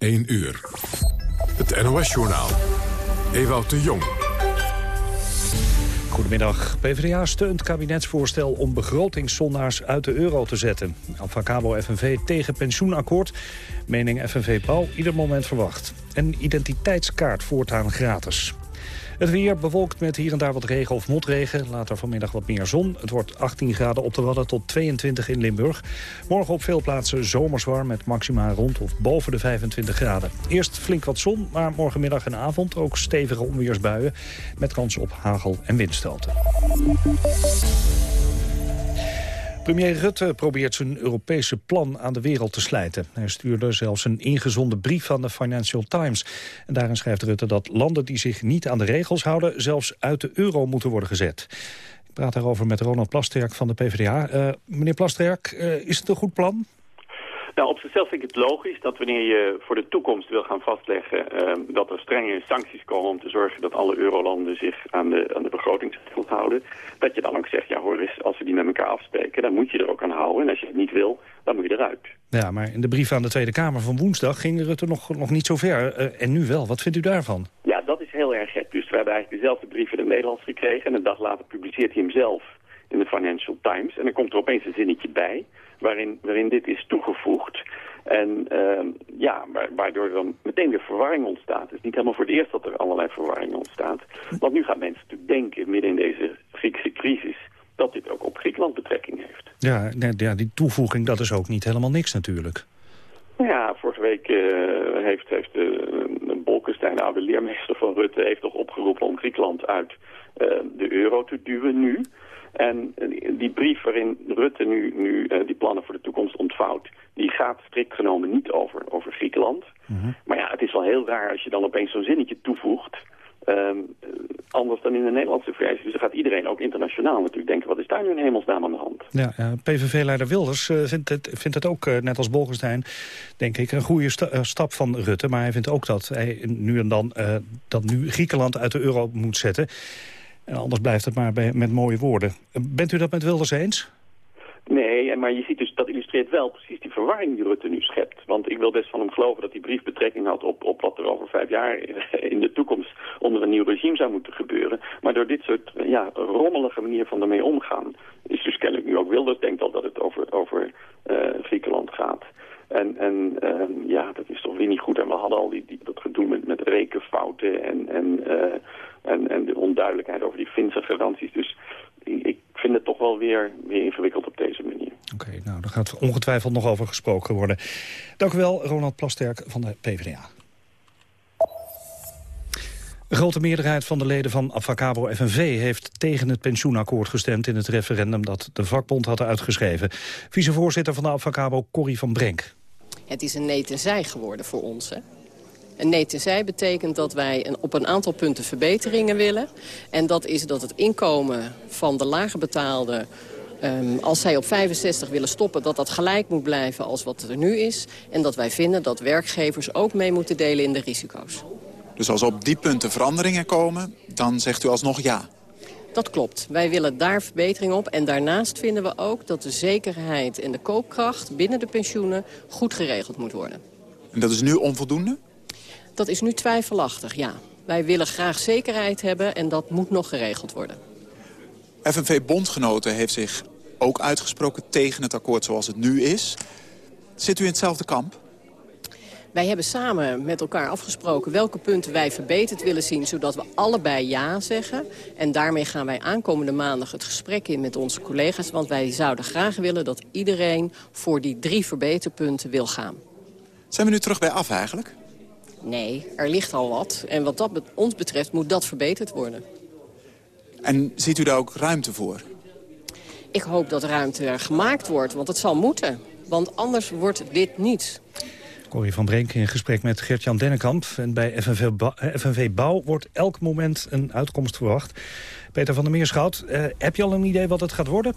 1 uur. Het NOS-journaal. Ewout de Jong. Goedemiddag. PvdA steunt kabinetsvoorstel om begrotingszondaars uit de euro te zetten. Avacabo FNV tegen pensioenakkoord. Mening FNV Pauw ieder moment verwacht. Een identiteitskaart voortaan gratis. Het weer bewolkt met hier en daar wat regen of motregen. Later vanmiddag wat meer zon. Het wordt 18 graden op de Wadden tot 22 in Limburg. Morgen op veel plaatsen zomerswarm met maxima rond of boven de 25 graden. Eerst flink wat zon, maar morgenmiddag en avond ook stevige onweersbuien... met kans op hagel en windstoten. Premier Rutte probeert zijn Europese plan aan de wereld te slijten. Hij stuurde zelfs een ingezonde brief aan de Financial Times. En daarin schrijft Rutte dat landen die zich niet aan de regels houden... zelfs uit de euro moeten worden gezet. Ik praat daarover met Ronald Plasterk van de PvdA. Eh, meneer Plasterk, uh, is het een goed plan? Nou, op zichzelf vind ik het logisch dat wanneer je voor de toekomst wil gaan vastleggen uh, dat er strenge sancties komen om te zorgen dat alle eurolanden zich aan de, aan de begrotingsregels houden, dat je dan ook zegt, ja hoor eens, als we die met elkaar afspreken, dan moet je er ook aan houden. En als je het niet wil, dan moet je eruit. Ja, maar in de brief aan de Tweede Kamer van woensdag ging Rutte nog, nog niet zo ver. Uh, en nu wel. Wat vindt u daarvan? Ja, dat is heel erg gek. Dus we hebben eigenlijk dezelfde brief in het Nederlands gekregen en een dag later publiceert hij hem zelf in de Financial Times. En dan komt er opeens een zinnetje bij waarin, waarin dit is toegevoegd. En uh, ja, waardoor er meteen weer verwarring ontstaat. Het is niet helemaal voor het eerst dat er allerlei verwarring ontstaat. Want nu gaan mensen natuurlijk denken, midden in deze Griekse crisis dat dit ook op Griekenland betrekking heeft. Ja, ja die toevoeging, dat is ook niet helemaal niks natuurlijk. Ja, vorige week uh, heeft, heeft uh, Bolkestein, de oude leermeester van Rutte... heeft toch opgeroepen om Griekenland uit uh, de euro te duwen nu. En die brief waarin Rutte nu, nu uh, die plannen voor de toekomst ontvouwt... die gaat strikt genomen niet over, over Griekenland. Mm Maar ja, het is wel heel raar als je dan opeens zo'n zinnetje toevoegt... Um, anders dan in de Nederlandse versie. Dus dan gaat iedereen, ook internationaal natuurlijk, denken... wat is daar nu in hemelsnaam aan de hand? Ja, ja PVV-leider Wilders uh, vindt, het, vindt het ook, uh, net als Bolkestein... denk ik, een goede sta stap van Rutte. Maar hij vindt ook dat hij nu en dan dat nu Griekenland uit de euro moet zetten... En anders blijft het maar bij, met mooie woorden. Bent u dat met Wilders eens? Nee, maar je ziet dus, dat illustreert wel precies die verwarring die Rutte nu schept. Want ik wil best van hem geloven dat die brief betrekking had op, op wat er over vijf jaar in de toekomst onder een nieuw regime zou moeten gebeuren. Maar door dit soort ja, rommelige manier van ermee omgaan, is dus kennelijk nu ook Wilders denkt al dat het over, over uh, Griekenland gaat. En, en uh, ja, dat is toch weer niet goed. En we hadden al die, dat gedoe met, met rekenfouten en, en uh, en, en de onduidelijkheid over die Finse garanties. Dus ik vind het toch wel weer, weer ingewikkeld op deze manier. Oké, nou, daar gaat ongetwijfeld nog over gesproken worden. Dank u wel, Ronald Plasterk van de PvdA. Een grote meerderheid van de leden van Avacabo FNV heeft tegen het pensioenakkoord gestemd in het referendum dat de vakbond had uitgeschreven. Vicevoorzitter van de Avacabo, Corrie van Brenk. Het is een nee zij geworden voor ons, hè? Een nee tenzij betekent dat wij een, op een aantal punten verbeteringen willen. En dat is dat het inkomen van de lager betaalde... Um, als zij op 65 willen stoppen, dat dat gelijk moet blijven als wat er nu is. En dat wij vinden dat werkgevers ook mee moeten delen in de risico's. Dus als op die punten veranderingen komen, dan zegt u alsnog ja? Dat klopt. Wij willen daar verbetering op. En daarnaast vinden we ook dat de zekerheid en de koopkracht binnen de pensioenen goed geregeld moet worden. En dat is nu onvoldoende? Dat is nu twijfelachtig, ja. Wij willen graag zekerheid hebben en dat moet nog geregeld worden. FNV-bondgenoten heeft zich ook uitgesproken tegen het akkoord zoals het nu is. Zit u in hetzelfde kamp? Wij hebben samen met elkaar afgesproken welke punten wij verbeterd willen zien... zodat we allebei ja zeggen. En daarmee gaan wij aankomende maandag het gesprek in met onze collega's. Want wij zouden graag willen dat iedereen voor die drie verbeterpunten wil gaan. Zijn we nu terug bij af eigenlijk? Nee, er ligt al wat. En wat dat ons betreft moet dat verbeterd worden. En ziet u daar ook ruimte voor? Ik hoop dat ruimte gemaakt wordt, want het zal moeten. Want anders wordt dit niets. Corrie van Brenk in gesprek met Gert-Jan Dennekamp. En bij FNV, FNV Bouw wordt elk moment een uitkomst verwacht. Peter van der Meerschout, eh, heb je al een idee wat het gaat worden?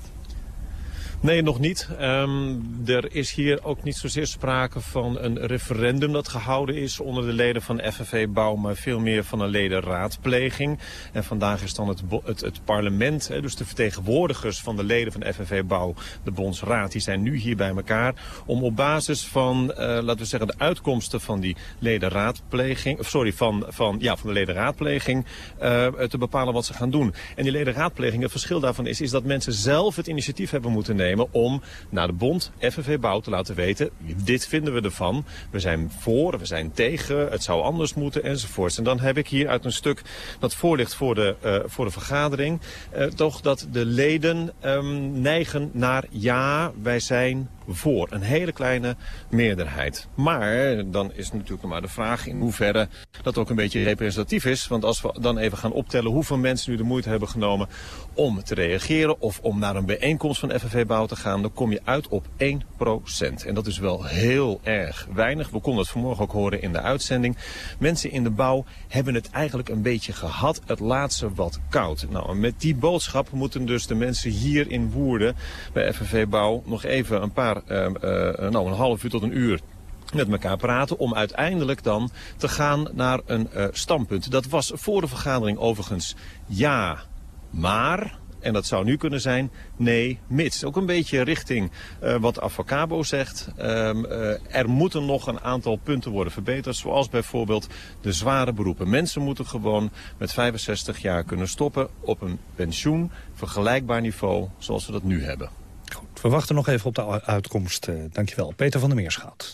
Nee, nog niet. Ehm, er is hier ook niet zozeer sprake van een referendum dat gehouden is onder de leden van FNV Bouw, maar veel meer van een ledenraadpleging. En vandaag is dan het, het, parlement, dus de vertegenwoordigers van de leden van FNV Bouw, de Bondsraad, die zijn nu hier bij elkaar om op basis van, uh, laten we zeggen, de uitkomsten van die ledenraadpleging, sorry, van, van, ja, van de ledenraadpleging, uh, te bepalen wat ze gaan doen. En die ledenraadpleging, het verschil daarvan is, is dat mensen zelf het initiatief hebben moeten nemen om naar de bond FNV Bouw te laten weten... dit vinden we ervan, we zijn voor, we zijn tegen, het zou anders moeten enzovoorts. En dan heb ik hier uit een stuk dat voorligt voor de, uh, voor de vergadering... Uh, toch dat de leden um, neigen naar ja, wij zijn voor. Een hele kleine meerderheid. Maar dan is natuurlijk nog maar de vraag in hoeverre dat ook een beetje representatief is. Want als we dan even gaan optellen hoeveel mensen nu de moeite hebben genomen om te reageren... of om naar een bijeenkomst van FNV Bouw te gaan, dan kom je uit op 1%. En dat is wel heel erg weinig. We konden het vanmorgen ook horen in de uitzending. Mensen in de bouw hebben het eigenlijk een beetje gehad. Het laatste wat koud. Nou, met die boodschap moeten dus de mensen hier in Woerden bij FNV Bouw nog even een paar uh, uh, nou, een half uur tot een uur met elkaar praten om uiteindelijk dan te gaan naar een uh, standpunt. Dat was voor de vergadering overigens ja, maar... En dat zou nu kunnen zijn nee, mits. Ook een beetje richting uh, wat Avocabo zegt. Um, uh, er moeten nog een aantal punten worden verbeterd. Zoals bijvoorbeeld de zware beroepen. Mensen moeten gewoon met 65 jaar kunnen stoppen op een pensioen. Vergelijkbaar niveau zoals we dat nu hebben. Goed, we wachten nog even op de uitkomst. Uh, dankjewel. Peter van der Meerschout.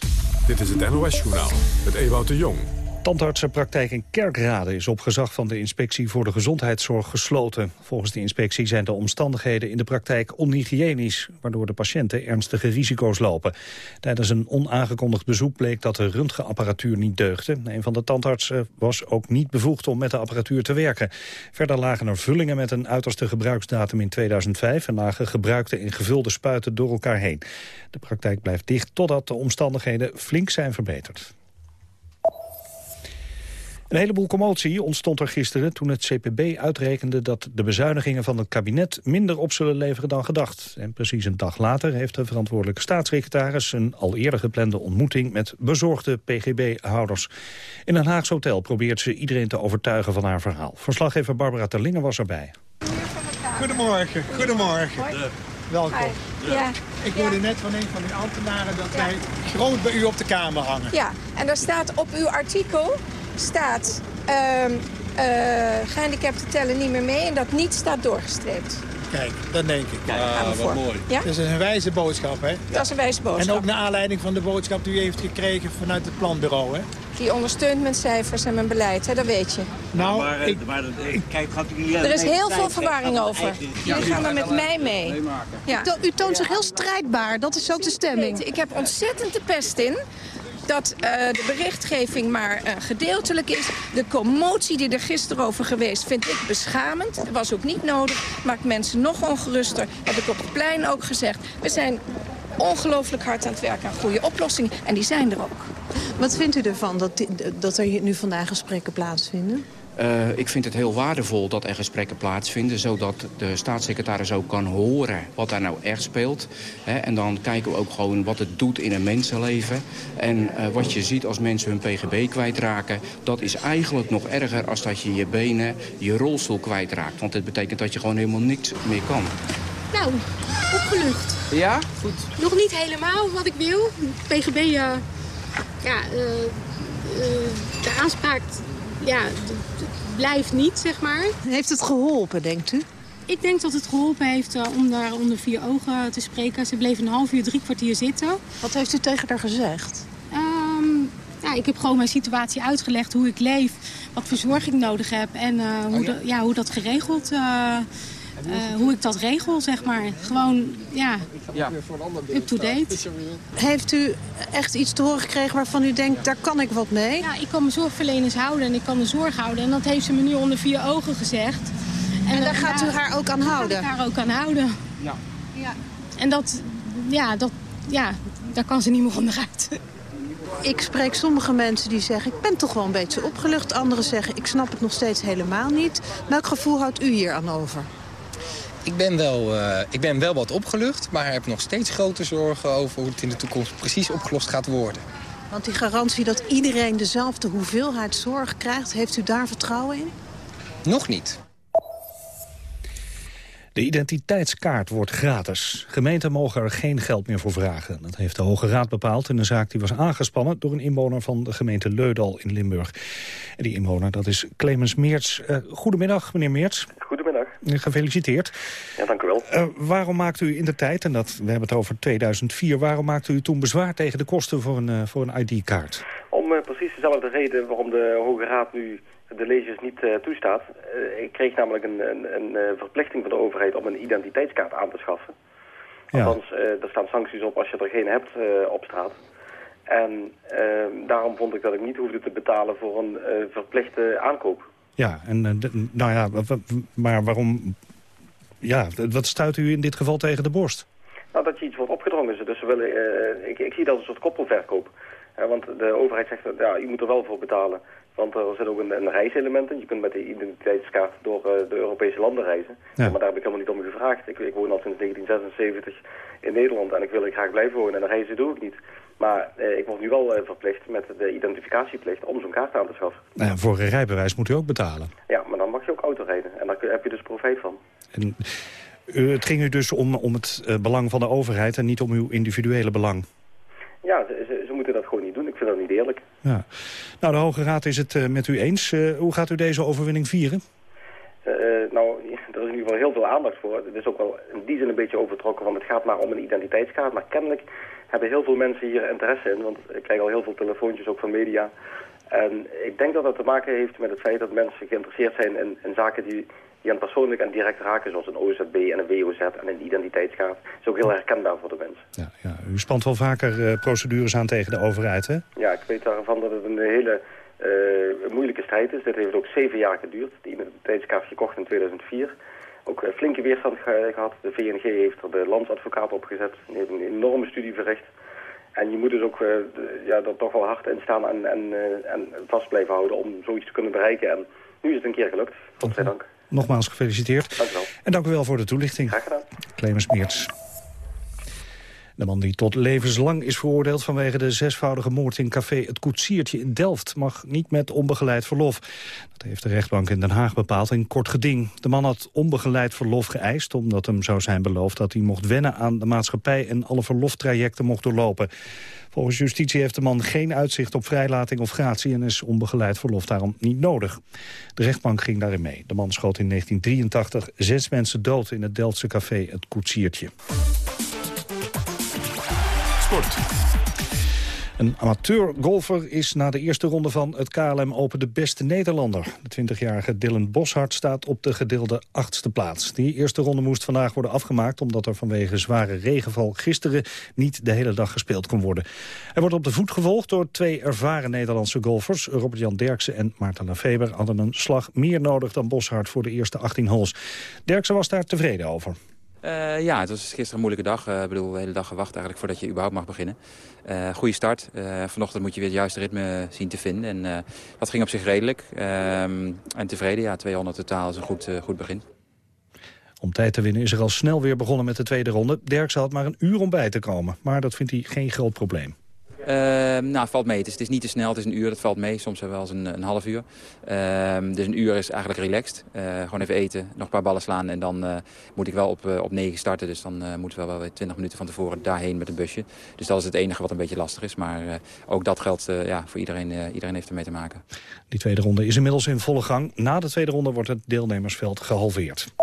Dit is het NOS-journaal met Ewout de Jong. Tandartsenpraktijk in Kerkrade is op gezag van de inspectie voor de gezondheidszorg gesloten. Volgens de inspectie zijn de omstandigheden in de praktijk onhygiënisch, waardoor de patiënten ernstige risico's lopen. Tijdens een onaangekondigd bezoek bleek dat de röntgenapparatuur niet deugde. Een van de tandartsen was ook niet bevoegd om met de apparatuur te werken. Verder lagen er vullingen met een uiterste gebruiksdatum in 2005 en lagen gebruikte en gevulde spuiten door elkaar heen. De praktijk blijft dicht totdat de omstandigheden flink zijn verbeterd. Een heleboel commotie ontstond er gisteren toen het CPB uitrekende dat de bezuinigingen van het kabinet minder op zullen leveren dan gedacht. En precies een dag later heeft de verantwoordelijke staatssecretaris een al eerder geplande ontmoeting met bezorgde PGB-houders. In een Haags hotel probeert ze iedereen te overtuigen van haar verhaal. Verslaggever Barbara Terlingen was erbij. Goedemorgen, goedemorgen. Welkom. Ja. Ik hoorde net van een van uw ambtenaren dat wij groot bij u op de kamer hangen. Ja, en daar staat op uw artikel staat uh, uh, gehandicapten tellen niet meer mee en dat niet staat doorgestreept. Kijk, dat denk ik. Kijk, ah, wat mooi. Ja? Dat is een wijze boodschap, hè? Dat is een wijze boodschap. En ook naar aanleiding van de boodschap die u heeft gekregen vanuit het planbureau, hè? Die ondersteunt mijn cijfers en mijn beleid, hè? dat weet je. Nou, maar, ik, maar, ik, kijk, gaat er is heel veel verwarring over. Jullie gaan er met mij mee. Ja. U toont zich heel strijdbaar, dat is ook de stemming. Ik heb ontzettend de pest in dat uh, de berichtgeving maar uh, gedeeltelijk is. De commotie die er gisteren over geweest vind ik beschamend. Dat was ook niet nodig. Maakt mensen nog ongeruster. Heb ik op het plein ook gezegd. We zijn ongelooflijk hard aan het werken aan goede oplossingen. En die zijn er ook. Wat vindt u ervan dat, dat er nu vandaag gesprekken plaatsvinden? Uh, ik vind het heel waardevol dat er gesprekken plaatsvinden... zodat de staatssecretaris ook kan horen wat daar nou echt speelt. Hè, en dan kijken we ook gewoon wat het doet in een mensenleven. En uh, wat je ziet als mensen hun pgb kwijtraken... dat is eigenlijk nog erger als dat je je benen, je rolstoel kwijtraakt. Want het betekent dat je gewoon helemaal niks meer kan. Nou, opgelucht. Ja? Goed. Nog niet helemaal wat ik wil. PGB, uh, ja, de aanspraak ja, blijft niet, zeg maar. Heeft het geholpen, denkt u? Ik denk dat het geholpen heeft uh, om daar onder vier ogen te spreken. Ze bleef een half uur, drie kwartier zitten. Wat heeft u tegen haar gezegd? Um, ja, ik heb gewoon mijn situatie uitgelegd, hoe ik leef, wat verzorging nodig heb en uh, hoe, oh, ja? De, ja, hoe dat geregeld uh, uh, hoe ik dat regel, zeg maar. Gewoon, ja, ja. up-to-date. Heeft u echt iets te horen gekregen waarvan u denkt, daar kan ik wat mee? Ja, ik kan mijn zorgverleners houden en ik kan de zorg houden. En dat heeft ze me nu onder vier ogen gezegd. En, en daar gaat u haar ook aan houden? Daar haar ook aan houden. Ja. ja. En dat, ja, dat, ja, daar kan ze niet meer onderuit. Ik spreek sommige mensen die zeggen, ik ben toch wel een beetje opgelucht. Anderen zeggen, ik snap het nog steeds helemaal niet. Welk gevoel houdt u hier aan over? Ik ben, wel, uh, ik ben wel wat opgelucht, maar heb nog steeds grote zorgen over hoe het in de toekomst precies opgelost gaat worden. Want die garantie dat iedereen dezelfde hoeveelheid zorg krijgt, heeft u daar vertrouwen in? Nog niet. De identiteitskaart wordt gratis. Gemeenten mogen er geen geld meer voor vragen. Dat heeft de Hoge Raad bepaald in een zaak die was aangespannen... door een inwoner van de gemeente Leudal in Limburg. En die inwoner, dat is Clemens Meerts. Uh, goedemiddag, meneer Meerts. Goedemiddag. Gefeliciteerd. Ja, dank u wel. Uh, waarom maakt u in de tijd, en dat, we hebben het over 2004... waarom maakte u toen bezwaar tegen de kosten voor een, uh, voor een ID-kaart? Om precies dezelfde reden waarom de Hoge Raad nu de lezers niet toestaat. Ik kreeg namelijk een, een, een verplichting van de overheid om een identiteitskaart aan te schaffen. Ja. Althans, er staan sancties op als je er geen hebt op straat. En daarom vond ik dat ik niet hoefde te betalen voor een verplichte aankoop. Ja, en nou ja, maar waarom... Ja, wat stuit u in dit geval tegen de borst? Nou, dat je iets wordt opgedrongen. Dus ze willen, ik, ik zie dat als een soort koppelverkoop. want de overheid zegt, ja, u moet er wel voor betalen. Want er zit ook een, een reiselement in. Je kunt met de identiteitskaart door uh, de Europese landen reizen. Ja. Maar daar heb ik helemaal niet om gevraagd. Ik, ik woon al sinds 1976 in Nederland en ik wil er graag blijven wonen. En reizen doe ik niet. Maar eh, ik word nu wel uh, verplicht met de identificatieplicht om zo'n kaart aan te schaffen. Nou ja, voor een rijbewijs moet u ook betalen. Ja, maar dan mag je ook auto rijden. En daar heb je dus profijt van. En, uh, het ging u dus om, om het belang van de overheid en niet om uw individuele belang? Ja, ze, ze, moeten dat gewoon niet doen. Ik vind dat niet eerlijk. Ja. Nou, de Hoge Raad is het uh, met u eens. Hoe gaat u deze overwinning vieren? Nou, er is in ieder geval heel veel aandacht voor. Het is ook wel in die zin een beetje overtrokken, want het gaat maar om een identiteitskaart. Maar kennelijk hebben heel veel mensen hier interesse in, want ik krijg al heel veel telefoontjes ook van media. En ik denk dat dat te maken heeft met het feit dat mensen geïnteresseerd zijn in, in zaken die die aan persoonlijk en direct raken, zoals een OZB en een WOZ en een identiteitskaart, is ook heel herkenbaar voor de mensen. Ja, ja. U spant wel vaker uh, procedures aan tegen de overheid, hè? Ja, ik weet daarvan dat het een hele uh, moeilijke strijd is. Dit heeft ook zeven jaar geduurd. De identiteitskaart gekocht in 2004. Ook uh, flinke weerstand ge gehad. De VNG heeft er de landsadvocaat opgezet. Die heeft een enorme studie verricht. En je moet dus ook ja, er toch wel hard in staan en, en, en vast blijven houden om zoiets te kunnen bereiken. En nu is het een keer gelukt, godzijdank. Nogmaals gefeliciteerd. Dank u wel. En dank u wel voor de toelichting. Graag gedaan. Clemens Meerts. De man die tot levenslang is veroordeeld vanwege de zesvoudige moord in café Het Koetsiertje in Delft mag niet met onbegeleid verlof. Dat heeft de rechtbank in Den Haag bepaald in kort geding. De man had onbegeleid verlof geëist omdat hem zou zijn beloofd dat hij mocht wennen aan de maatschappij en alle verloftrajecten mocht doorlopen. Volgens justitie heeft de man geen uitzicht op vrijlating of gratie... en is onbegeleid verlof daarom niet nodig. De rechtbank ging daarin mee. De man schoot in 1983 zes mensen dood in het Delftse café Het Koetsiertje. Een amateur-golfer is na de eerste ronde van het KLM Open de beste Nederlander. De 20-jarige Dylan Boshart staat op de gedeelde achtste plaats. Die eerste ronde moest vandaag worden afgemaakt... omdat er vanwege zware regenval gisteren niet de hele dag gespeeld kon worden. Hij wordt op de voet gevolgd door twee ervaren Nederlandse golfers. Robert-Jan Derksen en Maarten Lafeber hadden een slag meer nodig dan Boshart voor de eerste 18 holes. Derksen was daar tevreden over. Uh, ja, het was gisteren een moeilijke dag. Uh, ik bedoel, de hele dag gewacht eigenlijk voordat je überhaupt mag beginnen. Uh, goede start. vanochtend moet je weer het juiste ritme zien te vinden. En dat ging op zich redelijk. Ehm, en tevreden, ja, 200 totaal is een goed, goed begin. Om tijd te winnen is er al snel weer begonnen met de tweede ronde. Dirk had maar een uur om bij te komen. Maar dat vindt hij geen groot probleem. Uh, nou, valt mee. Het is, niet te snel, het is een uur, dat valt mee. Soms wel eens een, een half uur. Uh, dus een uur is eigenlijk relaxed. Uh, gewoon even eten, nog een paar ballen slaan en dan eh, moet ik wel op, op 9 starten. Dus dan moeten we wel weer 20 minuten van tevoren daarheen met een busje. Dus dat is het enige wat een beetje lastig is. Maar ook dat geldt ja, voor iedereen. iedereen heeft ermee te maken. Die tweede ronde is inmiddels in volle gang. Na de tweede ronde wordt het deelnemersveld gehalveerd.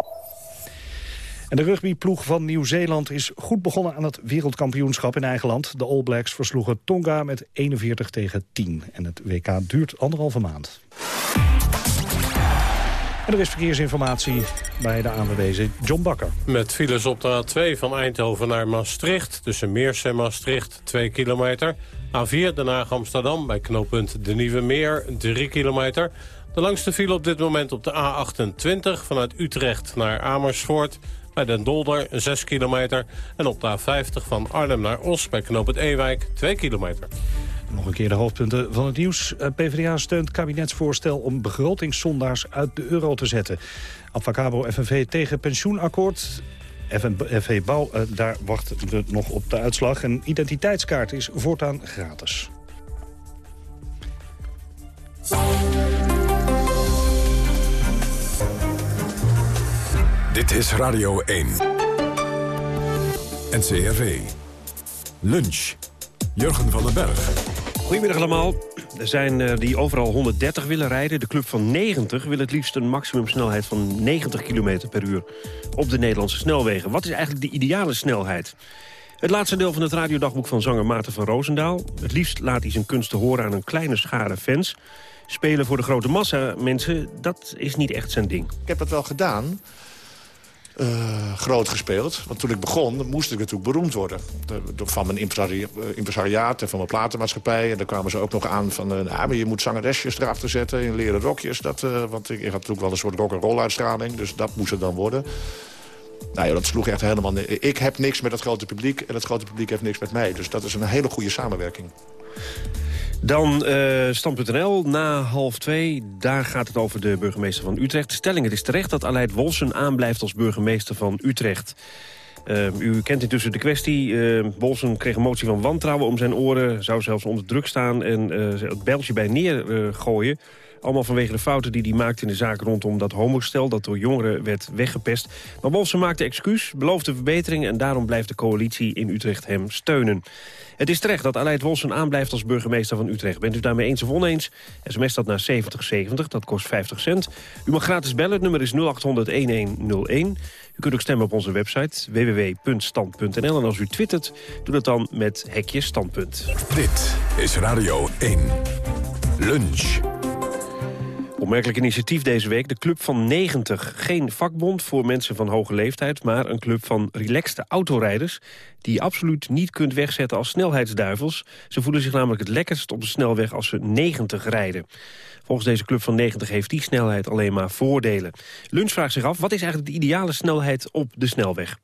En de rugbyploeg van Nieuw-Zeeland is goed begonnen aan het wereldkampioenschap in eigen land. De All Blacks versloegen Tonga met 41 tegen 10. En het WK duurt anderhalve maand. En er is verkeersinformatie bij de ANWB John Bakker. Met files op de A2 van Eindhoven naar Maastricht. Tussen Meers en Maastricht 2 kilometer. A4 Den Haag Amsterdam bij knooppunt De Nieuwe Meer 3 kilometer. De langste file op dit moment op de A28 vanuit Utrecht naar Amersfoort. Bij Den Dolder 6 kilometer. En op de A50 van Arnhem naar Os bij Knoop het Ewijk 2 kilometer. Nog een keer de hoofdpunten van het nieuws. Eh, PvdA steunt kabinetsvoorstel om begrotingszondaars uit de euro te zetten. Avacabo FNV tegen pensioenakkoord. FNV Bouw, eh, daar wachten we nog op de uitslag. Een identiteitskaart is voortaan gratis. Dit is Radio 1. NCRV. Lunch. Jurgen van den Berg. Goedemiddag allemaal. Er zijn uh, die overal 130 willen rijden. De club van 90 wil het liefst een maximumsnelheid van 90 km per uur op de Nederlandse snelwegen. Wat is eigenlijk de ideale snelheid? Het laatste deel van het radiodagboek van zanger Maarten van Roosendaal. Het liefst laat hij zijn kunsten horen aan een kleine schare fans. Spelen voor de grote massa mensen, dat is niet echt zijn ding. Ik heb het wel gedaan uh, groot gespeeld. Want toen ik begon, moest ik natuurlijk beroemd worden. De, van mijn impresari impresariaat en van mijn platenmaatschappij. En daar kwamen ze ook nog aan van... Uh, nou, je moet zangeresjes erachter zetten in leren rokjes. Dat, want ik, ik, had natuurlijk wel een soort rock-and-roll uitstraling. Dus dat moest het dan worden. Nou ja, dat sloeg echt helemaal... Ik heb niks met het grote publiek en het grote publiek heeft niks met mij. Dus dat is een hele goede samenwerking. Dan uh, na half twee. Daar gaat het over de burgemeester van Utrecht. Stelling, het is terecht dat Aleid Wolsen aanblijft als burgemeester van Utrecht. Uh, u kent intussen de kwestie. Uh, Wolsen kreeg een motie van wantrouwen om zijn oren. Zou zelfs onder druk staan en het beltje bij neergooien. Allemaal vanwege de fouten die hij maakte in de zaak rondom dat homostel... dat door jongeren werd weggepest. Maar Wolfsen maakte excuus, beloofde verbeteringen... en daarom blijft de coalitie in Utrecht hem steunen. Het is terecht dat Aleid Wolfsen aanblijft als burgemeester van Utrecht. Bent u daarmee eens of oneens? SMS dat naar 7070, dat kost 50 cent. U mag gratis bellen, het nummer is 0800-1101. U kunt ook stemmen op onze website www.stand.nl. En als u twittert, doe dat dan met hekje standpunt. Dit is Radio 1. Lunch. Opmerkelijk initiatief deze week, de Club van 90. Geen vakbond voor mensen van hoge leeftijd... maar een club van relaxte autorijders... die je absoluut niet kunt wegzetten als snelheidsduivels. Ze voelen zich namelijk het lekkerst op de snelweg als ze 90 rijden. Volgens deze Club van 90 heeft die snelheid alleen maar voordelen. Lunch vraagt zich af, wat is eigenlijk de ideale snelheid op de snelweg?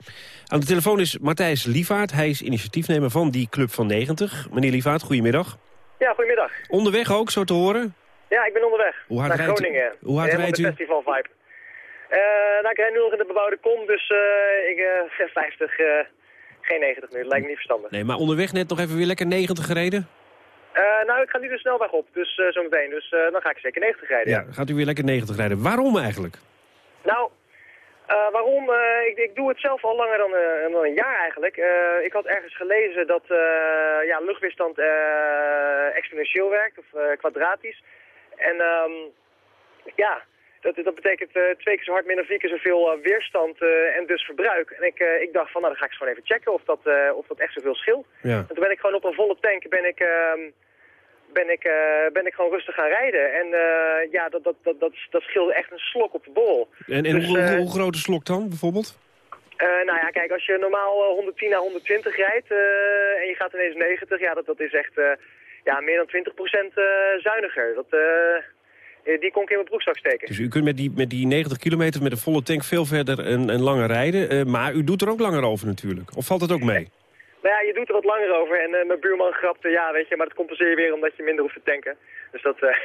Aan de telefoon is Matthijs Lievaart. Hij is initiatiefnemer van die Club van 90. Meneer Lievaart, goedemiddag. Ja, goedemiddag. Onderweg ook, zo te horen? Ja, ik ben onderweg. Hoe hard naar rijdt Groningen. U? Hoe hard rijdt u? festival vibe. Uh, nou, ik rijd nu nog in de bebouwde kom, dus uh, ik uh, 50, geen 90 nu. Dat lijkt me niet verstandig. Nee, maar onderweg net nog even weer lekker 90 gereden? nou, ik ga nu de snelweg op, dus zometeen. Dus dan ga ik zeker 90 rijden. Ja, gaat u weer lekker 90 rijden. Waarom eigenlijk? Nou, uh, waarom? Uh, ik, ik, doe het zelf al langer dan, uh, dan een jaar eigenlijk. ik had ergens gelezen dat ja, luchtweerstand exponentieel werkt, of kwadratisch. En um, ja, dat, dat betekent twee keer zo hard, minder vier keer zoveel weerstand en dus verbruik. En ik, ik dacht van, nou dan ga ik gewoon even checken of dat, of dat echt zoveel scheelt. Ja. En toen ben ik gewoon op een volle tank ben ik, um, ben ik, ben ik gewoon rustig gaan rijden. En ja, dat, dat, dat, dat, dat scheelde echt een slok op de borrel. En, en dus, hoe, hoe groot een slok dan, bijvoorbeeld? nou ja, kijk, als je normaal 110 naar 120 rijdt en je gaat ineens 90, ja, dat, dat is echt ja, meer dan 20% zuiniger. Dat, die kon ik in mijn broekzak steken. Dus u kunt met die, met die 90 kilometer met een volle tank veel verder en, en langer rijden. maar u doet er ook langer over natuurlijk. Of valt het ook mee? Nou ja, je doet er wat langer over. En uh, mijn buurman grapte, ja, weet je, maar dat compenseer je weer omdat je minder hoeft te tanken. Dus dat... Uh...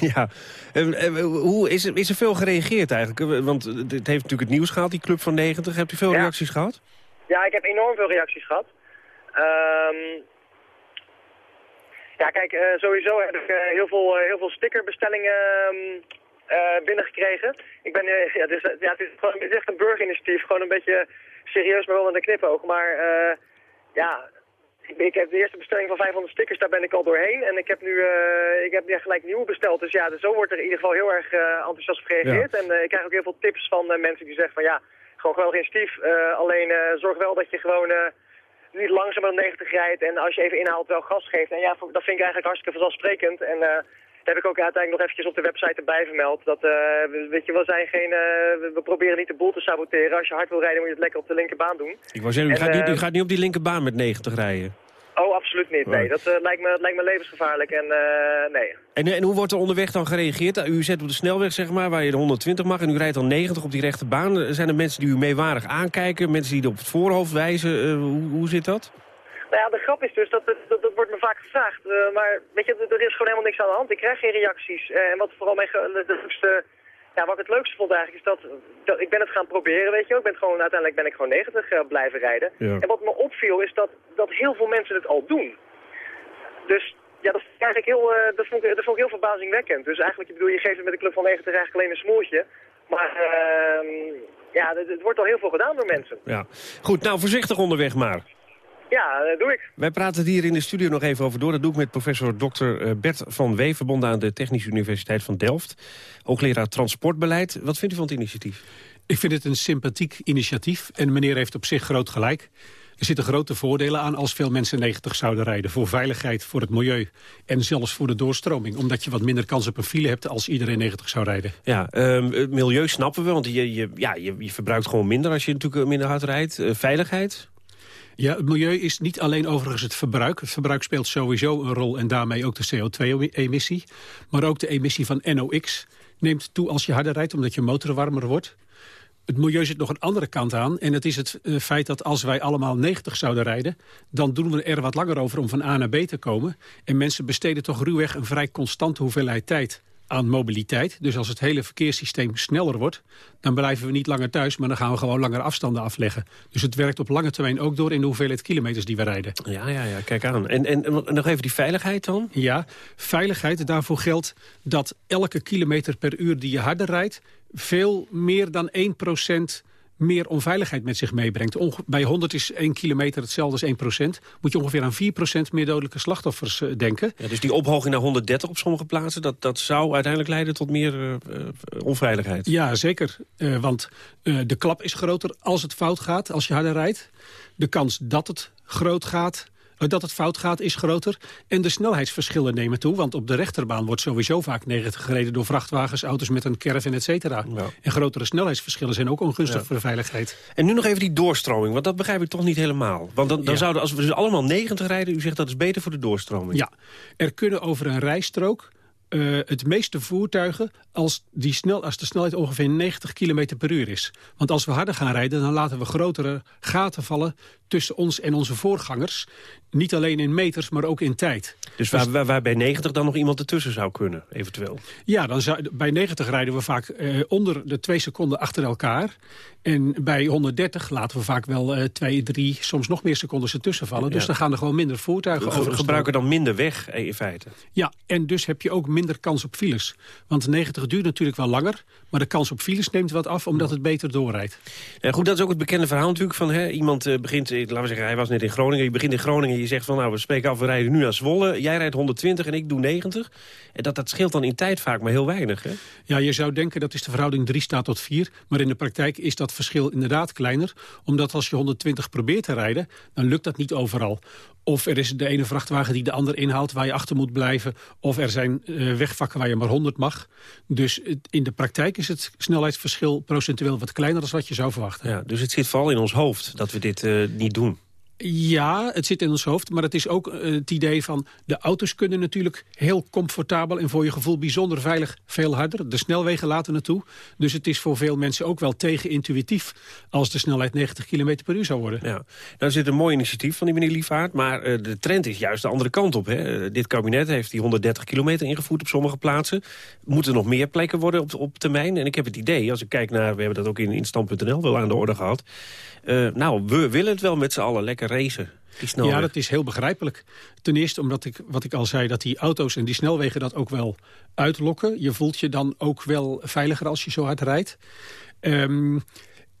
ja, uh, hoe is, er, is er veel gereageerd eigenlijk? Want het heeft natuurlijk het nieuws gehad, die Club van 90. Hebt u veel ja. reacties gehad? Ja, ik heb enorm veel reacties gehad. Um... Ja, kijk, sowieso heb ik heel, veel, heel veel stickerbestellingen um, binnengekregen. Ik ben, ja, het, is, ja, het, is gewoon, het is echt een burgerinitiatief, gewoon een beetje serieus, maar wel met een knipoog. Maar uh, ja, ik, heb de eerste bestelling van 500 stickers, daar ben ik al doorheen. En ik heb nu uh, ik heb gelijk nieuwe besteld. Dus ja, dus zo wordt er in ieder geval heel erg uh, enthousiast op gereageerd. Ja. En ik krijg ook heel veel tips van mensen die zeggen van ja, gewoon geweldig initiatief. alleen zorg wel dat je gewoon niet langzamer dan 90 rijdt. En als je even inhaalt wel gas geeft. En ja, dat vind ik eigenlijk hartstikke vanzelfsprekend. En heb ik ook uiteindelijk nog eventjes op de website erbij vermeld. Dat, uh, weet je, we zijn geen, uh, we proberen niet de boel te saboteren. Als je hard wil rijden moet je het lekker op de linkerbaan doen. Ik wou zeggen, u, en, gaat, niet, u gaat niet op die linkerbaan met 90 rijden. Oh, absoluut niet. Nee, dat uh, lijkt, me, lijkt me levensgevaarlijk. En, nee. En, en hoe wordt er onderweg dan gereageerd? U zet op de snelweg, zeg maar, waar je de 120 mag... en u rijdt dan 90 op die rechte baan. Zijn er mensen die u meewarig aankijken? Mensen die er op het voorhoofd wijzen? hoe, hoe zit dat? Nou ja, de grap is dus, dat, dat, dat wordt me vaak gevraagd. Maar weet je, er is gewoon helemaal niks aan de hand. Ik krijg geen reacties. En wat vooral mijn de ja, wat ik het leukste vond eigenlijk, is dat, dat ik ben het gaan proberen, weet je Ik ben gewoon, uiteindelijk ben ik gewoon 90 uh, blijven rijden. Ja. En wat me opviel is dat, dat heel veel mensen het al doen. Dus ja, dat, is eigenlijk heel, dat, vond ik, dat vond ik heel verbazingwekkend. Dus eigenlijk, ik bedoel, je geeft het met de Club van 90 eigenlijk alleen een smoeltje. Maar ehm, ja, het wordt al heel veel gedaan door mensen. Ja. Goed, nou voorzichtig onderweg maar. Ja, dat doe ik. Wij praten hier in de studio nog even over door. Dat doe ik met professor Dr. Bert van Wee... verbonden aan de Technische Universiteit van Delft. Hoogleraar Transportbeleid. Wat vindt u van het initiatief? Ik vind het een sympathiek initiatief. En meneer heeft op zich groot gelijk. Er zitten grote voordelen aan als veel mensen 90 zouden rijden. Voor veiligheid, voor het milieu en zelfs voor de doorstroming. Omdat je wat minder kans op een file hebt als iedereen 90 zou rijden. Ja, um, het milieu snappen we, want je, je, ja, je, je verbruikt gewoon minder als je natuurlijk minder hard rijdt. Uh, veiligheid? Ja, het milieu is niet alleen overigens het verbruik. Het verbruik speelt sowieso een rol en daarmee ook de CO2-emissie. Maar ook de emissie van NOx neemt toe als je harder rijdt... omdat je motor warmer wordt. Het milieu zit nog een andere kant aan. En het is het uh, feit dat als wij allemaal 90 zouden rijden... dan doen we er wat langer over om van A naar B te komen. En mensen besteden toch ruwweg een vrij constante hoeveelheid tijd aan mobiliteit. Dus als het hele verkeerssysteem sneller wordt... dan blijven we niet langer thuis, maar dan gaan we gewoon langer afstanden afleggen. Dus het werkt op lange termijn ook door in de hoeveelheid kilometers die we rijden. Ja, ja, ja kijk aan. En, en, en nog even die veiligheid dan? Ja, veiligheid. Daarvoor geldt dat elke kilometer per uur die je harder rijdt... veel meer dan 1 meer onveiligheid met zich meebrengt. bij 100 is 1 kilometer hetzelfde als 1 procent. Moet je ongeveer aan 4 procent meer dodelijke slachtoffers uh, denken. Ja, dus die ophoging naar 130 op sommige plaatsen... dat, dat zou uiteindelijk leiden tot meer uh, onveiligheid. Ja, zeker. Uh, want de klap is groter als het fout gaat, als je harder rijdt. De kans dat het groot gaat, dat het fout gaat is groter. En de snelheidsverschillen nemen toe. Want op de rechterbaan wordt sowieso vaak 90 gereden... door vrachtwagens, auto's met een caravan, et cetera. Ja. En grotere snelheidsverschillen zijn ook ongunstig ja. voor de veiligheid. En nu nog even die doorstroming, want dat begrijp ik toch niet helemaal. Want dan, dan ja. zouden, als we dus allemaal 90 rijden... u zegt dat is beter voor de doorstroming. Ja, er kunnen over een rijstrook... Uh, het meeste voertuigen als, die snel, als de snelheid ongeveer 90 km per uur is. Want als we harder gaan rijden, dan laten we grotere gaten vallen tussen ons en onze voorgangers. Niet alleen in meters, maar ook in tijd. Dus waar, waar, waar bij 90 dan nog iemand ertussen zou kunnen, eventueel? Ja, dan zou, bij 90 rijden we vaak uh, onder de twee seconden achter elkaar. En bij 130 laten we vaak wel uh, twee, drie, soms nog meer seconden ertussen vallen. Ja. Dus dan gaan er gewoon minder voertuigen we over. gebruiken dan minder weg, in feite. Ja, en dus heb je ook minder kans op files. Want 90 duurt natuurlijk wel langer, maar de kans op files neemt wat af omdat het beter doorrijdt. Ja, goed, dat is ook het bekende verhaal natuurlijk van hè, iemand uh, begint, laten we zeggen, hij was net in Groningen. Je begint in Groningen, je zegt van nou, we spreken af, we rijden nu naar Zwolle. Jij rijdt 120 en ik doe 90. En dat, dat scheelt dan in tijd vaak maar heel weinig, hè? Ja, je zou denken dat is de verhouding 3 staat tot 4. Maar in de praktijk is dat verschil inderdaad kleiner. Omdat als je 120 probeert te rijden, dan lukt dat niet overal. Of er is de ene vrachtwagen die de ander inhaalt waar je achter moet blijven. Of er zijn uh, wegvakken waar je maar 100 mag. Dus in de praktijk is het snelheidsverschil procentueel wat kleiner dan wat je zou verwachten. Ja, dus het zit vooral in ons hoofd dat we dit uh, niet doen. Ja, het zit in ons hoofd, maar het is ook uh, het idee van... de auto's kunnen natuurlijk heel comfortabel en voor je gevoel bijzonder veilig veel harder. De snelwegen laten het toe. Dus het is voor veel mensen ook wel tegenintuïtief... als de snelheid 90 km per uur zou worden. Ja, nou zit een mooi initiatief van die meneer Liefvaart... maar uh, de trend is juist de andere kant op. Hè. Uh, dit kabinet heeft die 130 kilometer ingevoerd op sommige plaatsen. Moeten nog meer plekken worden op, op termijn? En ik heb het idee, als ik kijk naar... we hebben dat ook in, in stand.nl wel aan de orde gehad... nou, we willen het wel met z'n allen lekker racen. Ja, dat is heel begrijpelijk. Ten eerste omdat ik, wat ik al zei, dat die auto's en die snelwegen dat ook wel uitlokken. Je voelt je dan ook wel veiliger als je zo hard rijdt. Um,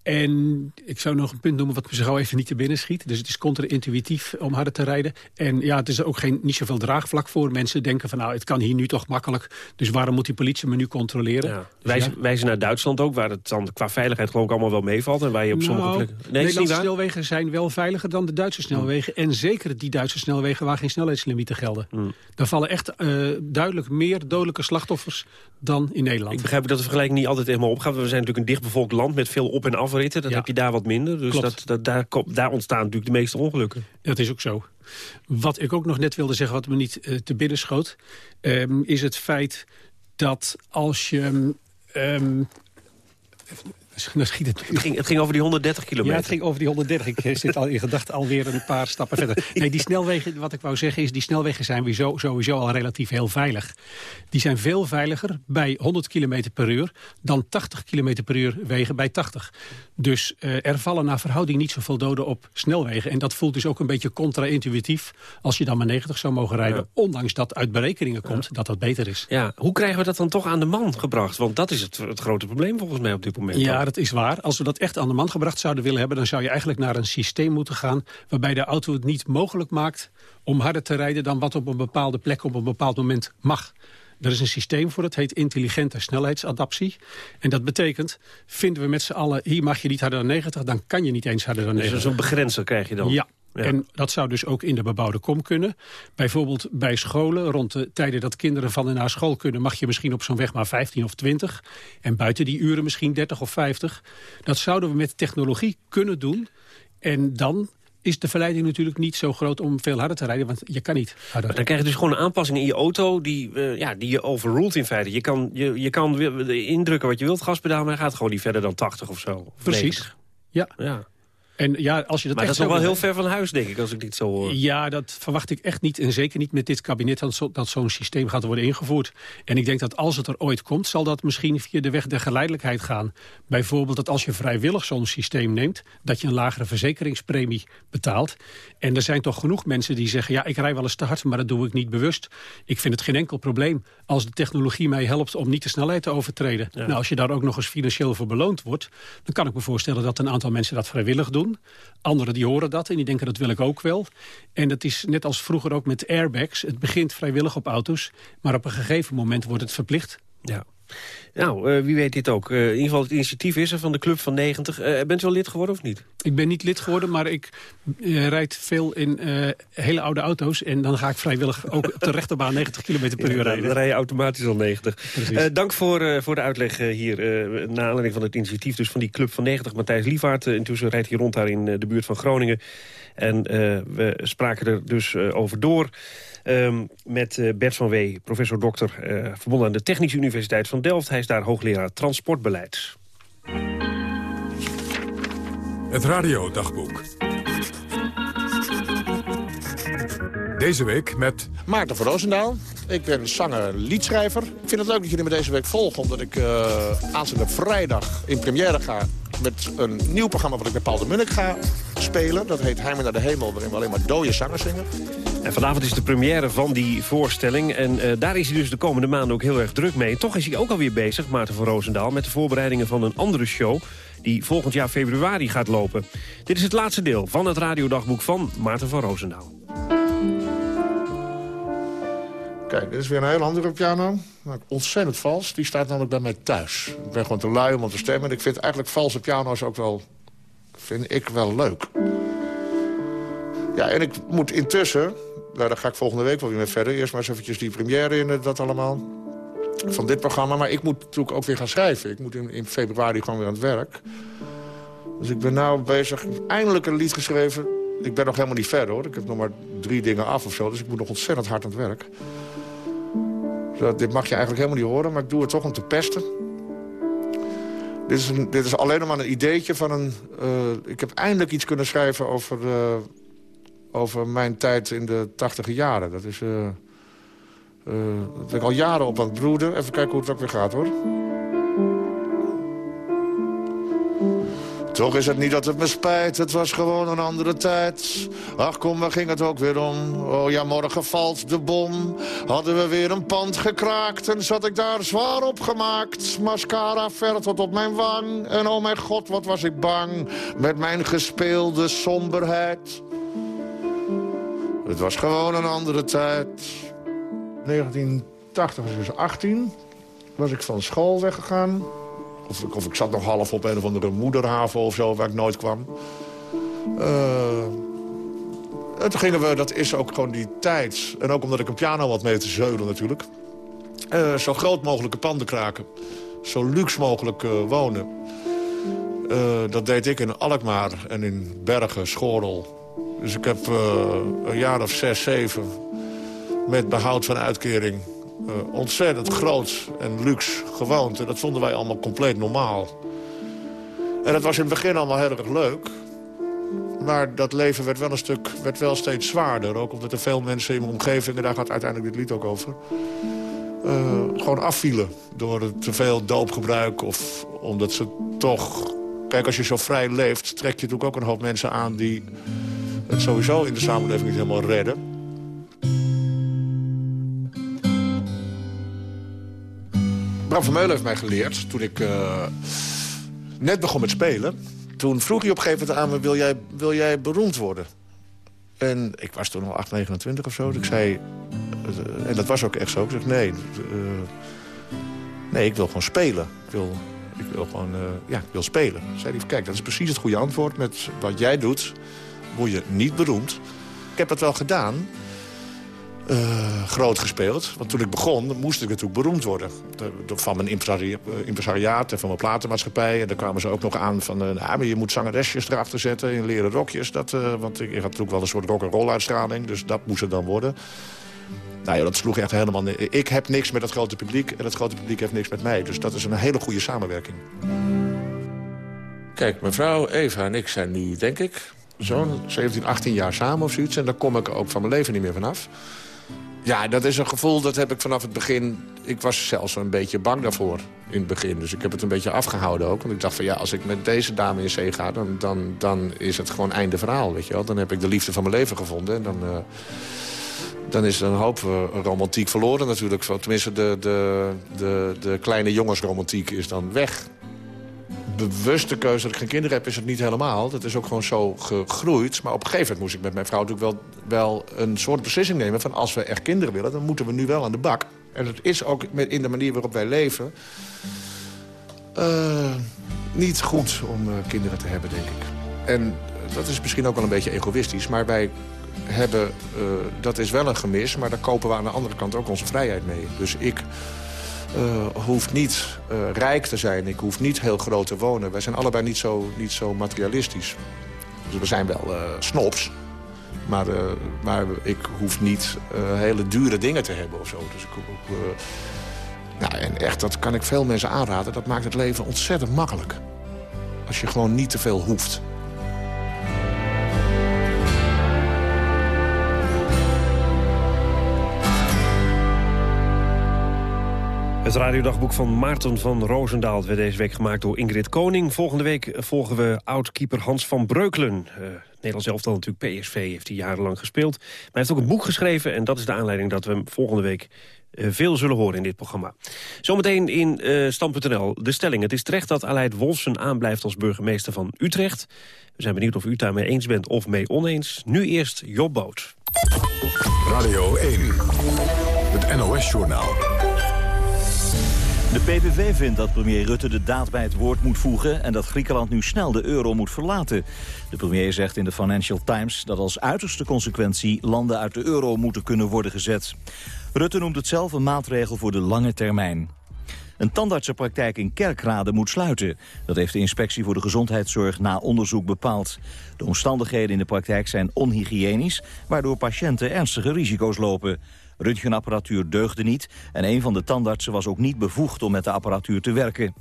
en ik zou nog een punt noemen wat me zo even niet te binnen schiet. Dus het is contra-intuïtief om harder te rijden. En ja, het is ook geen, niet zoveel draagvlak voor. Mensen denken van nou, het kan hier nu toch makkelijk. Dus waarom moet die politie me nu controleren? Ja. Dus wijzen, ja. wijzen naar Duitsland ook, waar het dan qua veiligheid geloof ik allemaal wel meevalt. En waar je op sommige nou, plekken... Nee, Nederlandse snelwegen zijn wel veiliger dan de Duitse snelwegen. En zeker die Duitse snelwegen waar geen snelheidslimieten gelden. Hmm. Daar vallen echt uh, duidelijk meer dodelijke slachtoffers dan in Nederland. Ik begrijp dat de vergelijking niet altijd helemaal opgaat. We zijn natuurlijk een dichtbevolkt land met veel op- en Dat ja. heb je daar wat minder. Dus dat, dat, daar, daar ontstaan natuurlijk de meeste ongelukken. Dat is ook zo. Wat ik ook nog net wilde zeggen, wat me niet uh, te binnen schoot... Um, is het feit dat als je... Um, Dan schiet het... Het, ging, het ging over die 130 kilometer. Ja, het ging over die 130. Ik eh, zit al in gedachten alweer een paar stappen verder. Nee, die snelwegen, wat ik wou zeggen is... die snelwegen zijn zo, sowieso al relatief heel veilig. Die zijn veel veiliger bij 100 km per uur... dan 80 km per uur wegen bij 80. Dus uh, er vallen naar verhouding niet zoveel doden op snelwegen. En dat voelt dus ook een beetje contra-intuïtief... als je dan maar 90 zou mogen rijden. Ja. Ondanks dat uit berekeningen komt ja. dat dat beter is. Ja, hoe krijgen we dat dan toch aan de man gebracht? Want dat is het, het grote probleem volgens mij op dit moment. Ja, dat is waar. Als we dat echt aan de man gebracht zouden willen hebben... dan zou je eigenlijk naar een systeem moeten gaan... waarbij de auto het niet mogelijk maakt om harder te rijden... dan wat op een bepaalde plek op een bepaald moment mag. Er is een systeem voor, dat heet intelligente snelheidsadaptie. En dat betekent, vinden we met z'n allen... hier mag je niet harder dan 90, dan kan je niet eens harder dan 90. Dus zo'n begrenzer krijg je dan? Ja. Ja. En dat zou dus ook in de bebouwde kom kunnen. Bijvoorbeeld bij scholen, rond de tijden dat kinderen van en naar school kunnen... mag je misschien op zo'n weg maar 15 of 20. En buiten die uren misschien 30 of 50. Dat zouden we met technologie kunnen doen. En dan is de verleiding natuurlijk niet zo groot om veel harder te rijden. Want je kan niet harder maar Dan krijg je dus gewoon een aanpassing in je auto die, uh, ja, die je overruled in feite. Je kan, je, je kan indrukken wat je wilt, gaspedaal, maar hij gaat gewoon niet verder dan 80 of zo. Of Precies. 90. Ja. ja. En ja, als je dat maar echt dat is nog wel heel ver van huis, denk ik, als ik dit zo hoor. Ja, dat verwacht ik echt niet. En zeker niet met dit kabinet dat zo- dat zo'n systeem gaat worden ingevoerd. En ik denk dat als het er ooit komt, zal dat misschien via de weg der geleidelijkheid gaan. Bijvoorbeeld dat als je vrijwillig zo'n systeem neemt... dat je een lagere verzekeringspremie betaalt. En er zijn toch genoeg mensen die zeggen... ja, ik rij wel eens te hard, maar dat doe ik niet bewust. Ik vind het geen enkel probleem als de technologie mij helpt... om niet de snelheid te overtreden. Nou, als je daar ook nog eens financieel voor beloond wordt... dan kan ik me voorstellen dat een aantal mensen dat vrijwillig doen. Anderen die horen dat en die denken dat wil ik ook wel. En dat is net als vroeger ook met airbags. Het begint vrijwillig op auto's, maar op een gegeven moment wordt het verplicht. Ja. Nou, eh, wie weet dit ook. Eh, in ieder geval het initiatief is er van de Club van 90. Eh, bent u al lid geworden of niet? Ik ben niet lid geworden, maar ik rijd veel in hele oude auto's. En dan ga ik vrijwillig ook op de rechterbaan 90 km per uur Ja, rijden. Dan rij je automatisch al 90. Eh, dank voor, voor de uitleg hier. eh naar aanleiding van het initiatief dus van die Club van 90. Matthijs Lievaart, eh, intussen rijdt hij rond daar in de buurt van Groningen. En we spraken er dus over door ehm, met eh, Bert van Wee, professor dokter... eh, verbonden aan de Technische Universiteit van Delft. Hij is daar hoogleraar transportbeleid. Het radiodagboek. Deze week met... Maarten van Roosendaal. Ik ben zanger, liedschrijver. Ik vind het leuk dat jullie me deze week volgen... omdat ik uh, aanstaande vrijdag in première ga... met een nieuw programma wat ik met Paul de Munnik ga spelen. Dat heet Heimen naar de Hemel, waarin we alleen maar dode zangers zingen. En vanavond is de première van die voorstelling. En eh, daar is hij dus de komende maanden ook heel erg druk mee. Toch is hij ook alweer bezig, Maarten van Roosendaal... met de voorbereidingen van een andere show die volgend jaar februari gaat lopen. Dit is het laatste deel van het radiodagboek van Maarten van Roosendaal. Kijk, dit is weer een heel andere piano. Nou, Ontzettend vals. Die staat namelijk bij mij thuis. Ik ben gewoon te lui om te stemmen. En ik vind eigenlijk valse piano's ook wel... vind ik wel leuk. Ja, en ik moet intussen... Nou, daar ga ik volgende week wel weer mee verder. Eerst maar eens eventjes die première in eh, dat allemaal. Van dit programma. Maar ik moet natuurlijk ook weer gaan schrijven. Ik moet in, in februari gewoon weer aan het werk. Dus ik ben nou bezig. Eindelijk een lied geschreven. Ik ben nog helemaal niet verder, hoor. Ik heb nog maar drie dingen af of zo. Dus ik moet nog ontzettend hard aan het werk. Dus dit mag je eigenlijk helemaal niet horen, maar ik doe het toch om te pesten. Dit is, dit is alleen nog maar een ideetje van een... Uh, ik heb eindelijk iets kunnen schrijven over, uh, over mijn tijd in de tachtige jaren. Dat is... Uh, dat ben ik al jaren op aan het broeden. Even kijken hoe het ook weer gaat, hoor. Toch is het niet dat het me spijt, het was gewoon een andere tijd. Ach kom, waar ging het ook weer om? Oh ja, morgen valt de bom. Hadden we weer een pand gekraakt en zat ik daar zwaar op gemaakt. Mascara ver tot op mijn wang. En oh mijn god, wat was ik bang. Met mijn gespeelde somberheid. Het was gewoon een andere tijd. 1980 was dus 18. Was ik van school weggegaan. Of, ik zat nog half op een of andere moederhaven of zo, waar ik nooit kwam. En toen gingen we, dat is ook gewoon die tijd. En ook omdat ik een piano had mee te zeulen natuurlijk. Uh, zo groot mogelijke panden kraken. Zo luxe mogelijk uh, wonen. dat deed ik in Alkmaar en in Bergen, Schorel. Dus ik heb een jaar of zes, zeven... met behoud van uitkering uh, ontzettend groot en luxe gewoond. En dat vonden wij allemaal compleet normaal. En dat was in het begin allemaal heel erg leuk. Maar dat leven werd wel een stuk, werd wel steeds zwaarder. Ook omdat er veel mensen in mijn omgeving, en daar gaat uiteindelijk dit lied ook over... Uh, gewoon afvielen door te veel doopgebruik. Of omdat ze toch... Kijk, als je zo vrij leeft, trek je natuurlijk ook een hoop mensen aan... die het sowieso in de samenleving niet helemaal redden. Bram van Meulen heeft mij geleerd, toen ik uh, net begon met spelen... toen vroeg hij op een gegeven moment aan me, wil jij, wil jij beroemd worden? En ik was toen al 8, 29 of zo. Dus ik zei, uh, en dat was ook echt zo. Ik zeg, nee, uh, nee, ik wil gewoon spelen. Ik wil, ik wil gewoon, ja, ik wil spelen. Zei hij, kijk, dat is precies het goede antwoord. Met wat jij doet, word je niet beroemd. Ik heb dat wel gedaan uh, groot gespeeld. Want toen ik begon, moest ik natuurlijk beroemd worden. De, van mijn impresari impresariaat en van mijn platenmaatschappij. En daar kwamen ze ook nog aan van... Uh, nou, maar je moet zangeresjes erachter zetten in leren rokjes. Dat, uh, want ik, ik had natuurlijk wel een soort rock'n'roll uitstraling. Dus dat moest het dan worden. Nou ja, dat sloeg echt helemaal... Ik heb niks met het grote publiek en het grote publiek heeft niks met mij. Dus dat is een hele goede samenwerking. Kijk, mevrouw Eva en ik zijn nu, denk ik... zo'n 17, 18 jaar samen of zoiets. En daar kom ik ook van mijn leven niet meer vanaf. Ja, dat is een gevoel, dat heb ik vanaf het begin... Ik was zelfs een beetje bang daarvoor in het begin. Dus ik heb het een beetje afgehouden ook. Want ik dacht van ja, als ik met deze dame in zee ga... dan, dan, dan is het gewoon einde verhaal, weet je wel. Dan heb ik de liefde van mijn leven gevonden. En dan, uh, dan is er een hoop uh, romantiek verloren natuurlijk. Tenminste, de, de, de, de kleine jongensromantiek is dan weg bewuste keuze dat ik geen kinderen heb, is het niet helemaal. Dat is ook gewoon zo gegroeid. Maar op een gegeven moment moest ik met mijn vrouw natuurlijk wel, wel een soort beslissing nemen... van als we echt kinderen willen, dan moeten we nu wel aan de bak. En het is ook in de manier waarop wij leven... Uh, niet goed om uh, kinderen te hebben, denk ik. En dat is misschien ook wel een beetje egoïstisch, maar wij hebben... Uh, dat is wel een gemis, maar daar kopen we aan de andere kant ook onze vrijheid mee. Dus ik uh, hoeft niet uh, rijk te zijn. Ik hoef niet heel groot te wonen. Wij zijn allebei niet zo, niet zo materialistisch. Dus we zijn wel uh, snobs. Maar, ik hoef niet hele dure dingen te hebben of zo. Dus ik nou, en echt, dat kan ik veel mensen aanraden. Dat maakt het leven ontzettend makkelijk. Als je gewoon niet te veel hoeft. Het radiodagboek van Maarten van Roosendaal werd deze week gemaakt door Ingrid Koning. Volgende week volgen we oud-keeper Hans van Breukelen. Uh, Nederlands elftal natuurlijk, PSV heeft hij jarenlang gespeeld. Maar hij heeft ook een boek geschreven en dat is de aanleiding dat we hem volgende week uh, veel zullen horen in dit programma. Zometeen in uh, Stand.nl de stelling. Het is terecht dat Aleid Wolfsen aanblijft als burgemeester van Utrecht. We zijn benieuwd of u daarmee eens bent of mee oneens. Nu eerst Job Boot. Radio 1, het NOS-journaal. De PVV vindt dat premier Rutte de daad bij het woord moet voegen... en dat Griekenland nu snel de euro moet verlaten. De premier zegt in de Financial Times dat als uiterste consequentie... landen uit de euro moeten kunnen worden gezet. Rutte noemt het zelf een maatregel voor de lange termijn. Een tandartsenpraktijk in Kerkrade moet sluiten. Dat heeft de inspectie voor de gezondheidszorg na onderzoek bepaald. De omstandigheden in de praktijk zijn onhygiënisch... waardoor patiënten ernstige risico's lopen. Röntgenapparatuur deugde niet en een van de tandartsen was ook niet bevoegd om met de apparatuur te werken.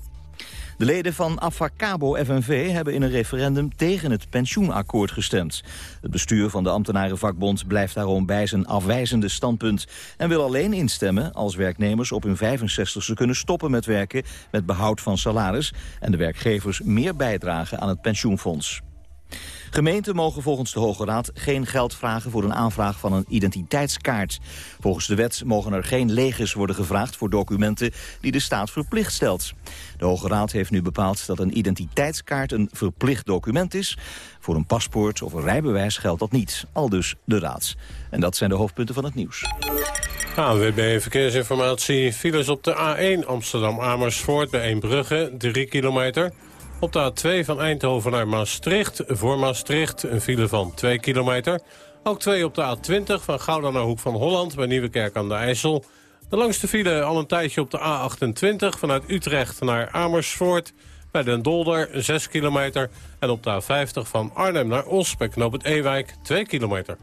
De leden van Afacabo FNV hebben in een referendum tegen het pensioenakkoord gestemd. Het bestuur van de ambtenarenvakbond blijft daarom bij zijn afwijzende standpunt... en wil alleen instemmen als werknemers op hun 65ste kunnen stoppen met werken... met behoud van salaris en de werkgevers meer bijdragen aan het pensioenfonds. Gemeenten mogen volgens de Hoge Raad geen geld vragen voor een aanvraag van een identiteitskaart. Volgens de wet mogen er geen legers worden gevraagd voor documenten die de staat verplicht stelt. De Hoge Raad heeft nu bepaald dat een identiteitskaart een verplicht document is. Voor een paspoort of een rijbewijs geldt dat niet, al dus de Raad. En dat zijn de hoofdpunten van het nieuws. ANWB Verkeersinformatie. Files op de A1 Amsterdam-Amersfoort bij Eembrugge, 3 kilometer... Op de A2 van Eindhoven naar Maastricht. Voor Maastricht een file van 2 kilometer. Ook 2 op de A20 van Gouda naar Hoek van Holland... bij Nieuwekerk aan de IJssel. De langste file al een tijdje op de A28 vanuit Utrecht naar Amersfoort... bij Den Dolder 6 kilometer. En op de A50 van Arnhem naar Os bij Knoop het Ewijk 2 kilometer.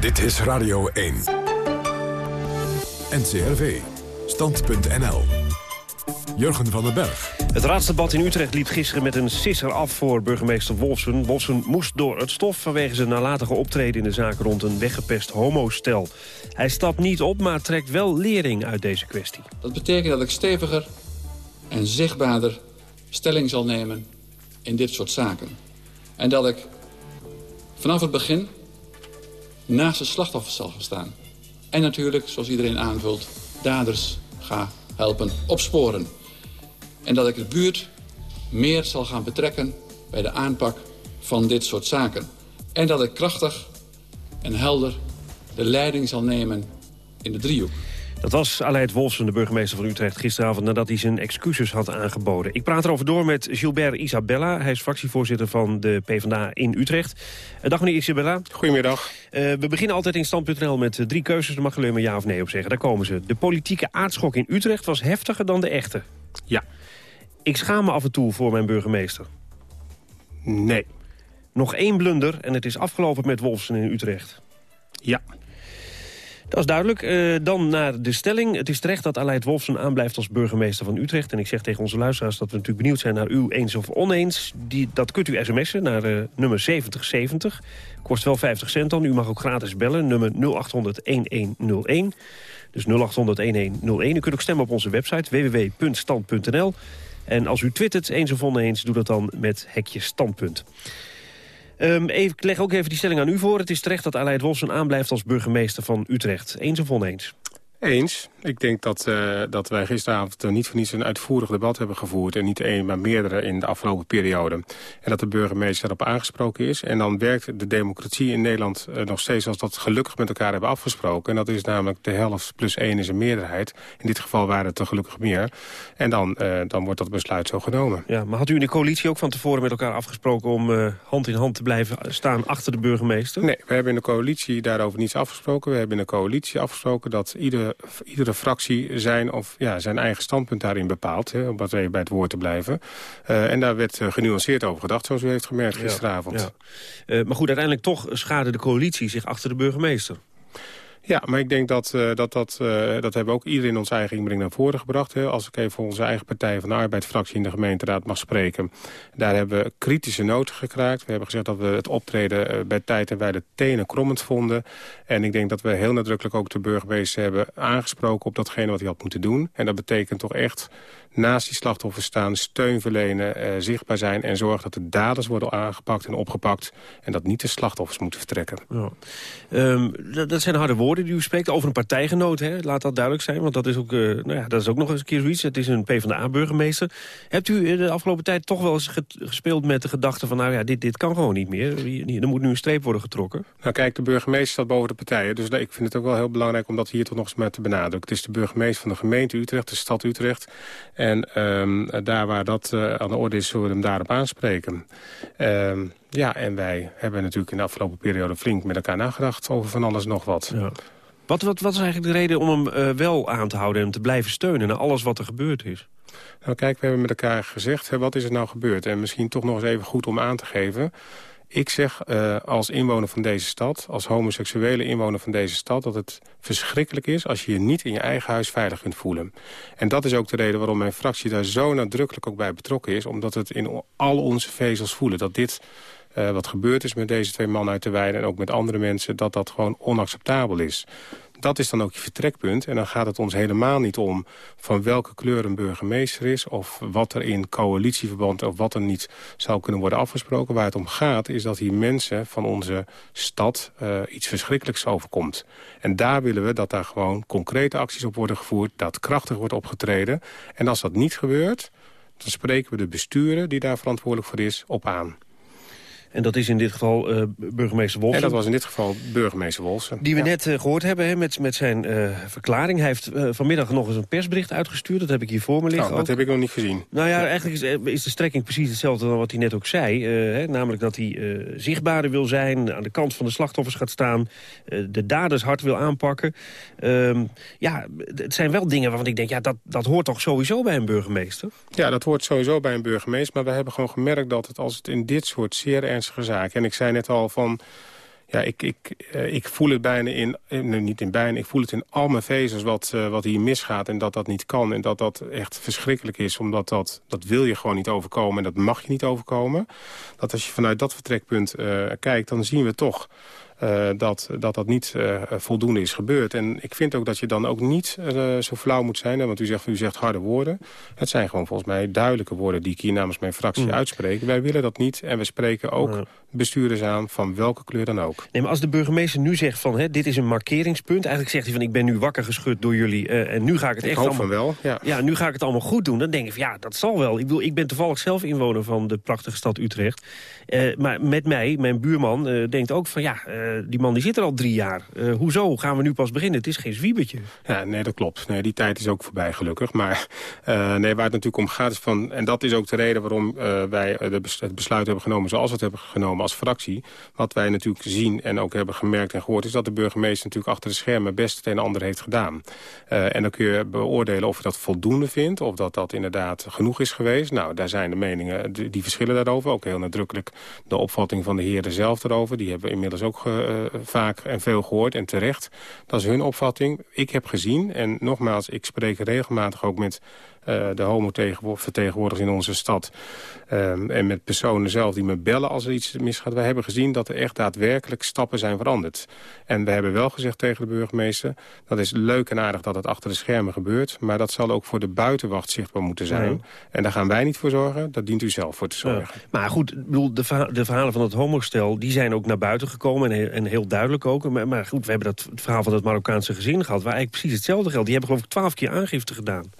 Dit is Radio 1. NCRV. Stand.nl. Jurgen van den Berg. Het raadsdebat in Utrecht liep gisteren met een sisser af voor burgemeester Wolfsen. Wolfsen moest door het stof vanwege zijn nalatige optreden in de zaak rond een weggepest homostel. Hij stapt niet op, maar trekt wel lering uit deze kwestie. Dat betekent dat ik steviger en zichtbaarder stelling zal nemen in dit soort zaken. En dat ik vanaf het begin naast de slachtoffers zal gaan staan. En natuurlijk, zoals iedereen aanvult, daders helpen opsporen. En dat ik de buurt meer zal gaan betrekken bij de aanpak van dit soort zaken. En dat ik krachtig en helder de leiding zal nemen in de driehoek. Dat was Aleid Wolfsen, de burgemeester van Utrecht, gisteravond nadat hij zijn excuses had aangeboden. Ik praat erover door met Gilbert Isabella. Hij is fractievoorzitter van de PvdA in Utrecht. Eh, dag meneer Isabella. Goedemiddag. Uh, we beginnen altijd in stand.nl met uh, drie keuzes. Daar mag alleen maar ja of nee op zeggen. Daar komen ze. De politieke aardschok in Utrecht was heftiger dan de echte. Ja. Ik schaam me af en toe voor mijn burgemeester. Nee. Nog één blunder en het is afgelopen met Wolfsen in Utrecht. Ja. Dat is duidelijk. Uh, dan naar de stelling. Het is terecht dat Aleid Wolfsen aanblijft als burgemeester van Utrecht. En ik zeg tegen onze luisteraars dat we natuurlijk benieuwd zijn naar u eens of oneens. Die, dat kunt u sms'en naar uh, nummer 7070. Kost wel 50 cent dan. U mag ook gratis bellen. Nummer 0800-1101. Dus 0800-1101. U kunt ook stemmen op onze website www.stand.nl. En als u twittert eens of oneens, doe dat dan met hekje standpunt. Even, ik leg ook even die stelling aan u voor. Het is terecht dat Aleid Wolfsen aanblijft als burgemeester van Utrecht. Eens of oneens? Eens. Ik denk dat, uh, dat wij gisteravond niet voor niets een uitvoerig debat hebben gevoerd. En niet één, maar meerdere in de afgelopen periode. En dat de burgemeester daarop aangesproken is. En dan werkt de democratie in Nederland uh, nog steeds als dat gelukkig met elkaar hebben afgesproken. En dat is namelijk de helft plus één is een meerderheid. In dit geval waren het er gelukkig meer. En dan, dan wordt dat besluit zo genomen. Ja, maar had u in de coalitie ook van tevoren met elkaar afgesproken... om hand in hand te blijven staan achter de burgemeester? Nee, we hebben in de coalitie daarover niets afgesproken. We hebben in de coalitie afgesproken dat ieder iedere fractie zijn, of, ja, zijn eigen standpunt daarin bepaalt. Hè, om wat even bij het woord te blijven. Uh, en daar werd uh, genuanceerd over gedacht, zoals u heeft gemerkt gisteravond. Ja, ja. Maar goed, uiteindelijk toch schade de coalitie zich achter de burgemeester. Ja, maar ik denk dat uh, dat, dat, uh, dat hebben we ook iedereen in onze eigen inbreng naar voren gebracht. Als ik even voor onze eigen Partij van de Arbeidsfractie in de gemeenteraad mag spreken. Daar hebben we kritische noten gekraakt. We hebben gezegd dat we het optreden uh, bij tijd en wij de tenen krommend vonden. En ik denk dat we heel nadrukkelijk ook de burgemeester hebben aangesproken op datgene wat hij had moeten doen. En dat betekent toch echt naast die slachtoffers staan, steun verlenen, uh, zichtbaar zijn... en zorgen dat de daders worden aangepakt en opgepakt... en dat niet de slachtoffers moeten vertrekken. Ja. Um, dat, dat, zijn harde woorden die u spreekt over een partijgenoot, hè? laat dat duidelijk zijn. Want dat is, ook, uh, nou ja, dat is ook nog eens een keer zoiets. Het is een PvdA-burgemeester. Hebt u de afgelopen tijd toch wel eens gespeeld met de gedachte van... nou ja, dit, dit kan gewoon niet meer. Er moet nu een streep worden getrokken. Nou kijk, de burgemeester staat boven de partijen. Dus ik vind het ook wel heel belangrijk om dat hier toch nog eens met te benadrukken. Het is de burgemeester van de gemeente Utrecht, de stad Utrecht... En um, daar waar dat uh, aan de orde is, zullen we hem daarop aanspreken. Um, ja, en wij hebben natuurlijk in de afgelopen periode flink met elkaar nagedacht over van alles nog wat. Ja. Wat, wat, wat is eigenlijk de reden om hem uh, wel aan te houden en te blijven steunen naar alles wat er gebeurd is? Nou kijk, we hebben met elkaar gezegd, hè, wat is er nou gebeurd? En misschien toch nog eens even goed om aan te geven... Ik zeg uh, als inwoner van deze stad, als homoseksuele inwoner van deze stad... dat het verschrikkelijk is als je je niet in je eigen huis veilig kunt voelen. En dat is ook de reden waarom mijn fractie daar zo nadrukkelijk ook bij betrokken is. Omdat het in al onze vezels voelen. Dat dit uh, wat gebeurd is met deze twee mannen uit de weide... en ook met andere mensen, dat dat gewoon onacceptabel is dat is dan ook je vertrekpunt. En dan gaat het ons helemaal niet om van welke kleur een burgemeester is... of wat er in coalitieverband of wat er niet zou kunnen worden afgesproken. Waar het om gaat is dat hier mensen van onze stad uh, iets verschrikkelijks overkomt. En daar willen we dat daar gewoon concrete acties op worden gevoerd... dat krachtig wordt opgetreden. En als dat niet gebeurt, dan spreken we de besturen die daar verantwoordelijk voor is op aan. En dat is in dit geval uh, burgemeester Wolfsen. En dat was in dit geval burgemeester Wolfsen. Die we ja. net uh, gehoord hebben hè, met, met zijn uh, verklaring. Hij heeft vanmiddag nog eens een persbericht uitgestuurd. Dat heb ik hier voor me liggen. Nou, dat heb ik nog niet gezien. Nou ja, eigenlijk is, is de strekking precies hetzelfde dan wat hij net ook zei. Hè, namelijk dat hij zichtbaarder wil zijn, aan de kant van de slachtoffers gaat staan. de daders hard wil aanpakken. Ehm, ja, het zijn wel dingen waarvan ik denk, ja, dat, dat hoort toch sowieso bij een burgemeester? Ja, dat hoort sowieso bij een burgemeester. Maar we hebben gewoon gemerkt dat het als het in dit soort zeer ernstige en ik zei net al van Ja, ik, ik, eh, ik voel het bijna in, nee, niet in bijna, ik voel het in al mijn vezels wat, uh, wat hier misgaat en dat dat niet kan. En dat dat echt verschrikkelijk is, omdat dat, dat wil je gewoon niet overkomen en dat mag je niet overkomen. Dat als je vanuit dat vertrekpunt kijkt, dan zien we toch uh, dat, dat dat niet uh, voldoende is gebeurd. En ik vind ook dat je dan ook niet uh, zo flauw moet zijn. Want u zegt, u zegt harde woorden. Het zijn gewoon volgens mij duidelijke woorden die ik hier namens mijn fractie mm. uitspreek. Wij willen dat niet. En we spreken ook bestuurders aan van welke kleur dan ook. Nee, maar als de burgemeester nu zegt van hè, dit is een markeringspunt. Eigenlijk zegt hij van ik ben nu wakker geschud door jullie. en nu ga ik het ik echt allemaal... van wel, ja. ja. nu ga ik het allemaal goed doen. Dan denk ik van ja, dat zal wel. Ik bedoel, ik ben toevallig zelf inwoner van de prachtige stad Utrecht. maar met mij, mijn buurman, denkt ook van ja, die man die zit er al drie jaar. Uh, hoezo gaan we nu pas beginnen? Het is geen zwiebetje. Ja, nee, dat klopt. Nee, die tijd is ook voorbij, gelukkig. Maar uh, nee, waar het natuurlijk om gaat is van... en dat is ook de reden waarom wij het besluit hebben genomen... zoals we het hebben genomen als fractie. Wat wij natuurlijk zien en ook hebben gemerkt en gehoord... is dat de burgemeester natuurlijk achter de schermen... best het een en ander heeft gedaan. en dan kun je beoordelen of je dat voldoende vindt... of dat dat inderdaad genoeg is geweest. Nou, daar zijn de meningen, die, verschillen daarover. Ook heel nadrukkelijk de opvatting van de heren zelf erover. Die hebben we inmiddels ook vaak en veel gehoord en terecht. Dat is hun opvatting. Ik heb gezien, en nogmaals, ik spreek regelmatig ook met uh, de homo-vertegenwoordigers in onze stad. Um, en met personen zelf die me bellen als er iets misgaat. Wij hebben gezien dat er echt daadwerkelijk stappen zijn veranderd. En we hebben wel gezegd tegen de burgemeester... dat is leuk en aardig dat het achter de schermen gebeurt... maar dat zal ook voor de buitenwacht zichtbaar moeten zijn. En daar gaan wij niet voor zorgen, dat dient u zelf voor te zorgen. Ja. Maar goed, bedoel, de, verha de, verhalen van het homostel... die zijn ook naar buiten gekomen en heel, en heel duidelijk ook. Maar, maar, goed, we hebben dat het verhaal van het Marokkaanse gezin gehad... waar eigenlijk precies hetzelfde geldt. Die hebben geloof ik twaalf keer aangifte gedaan.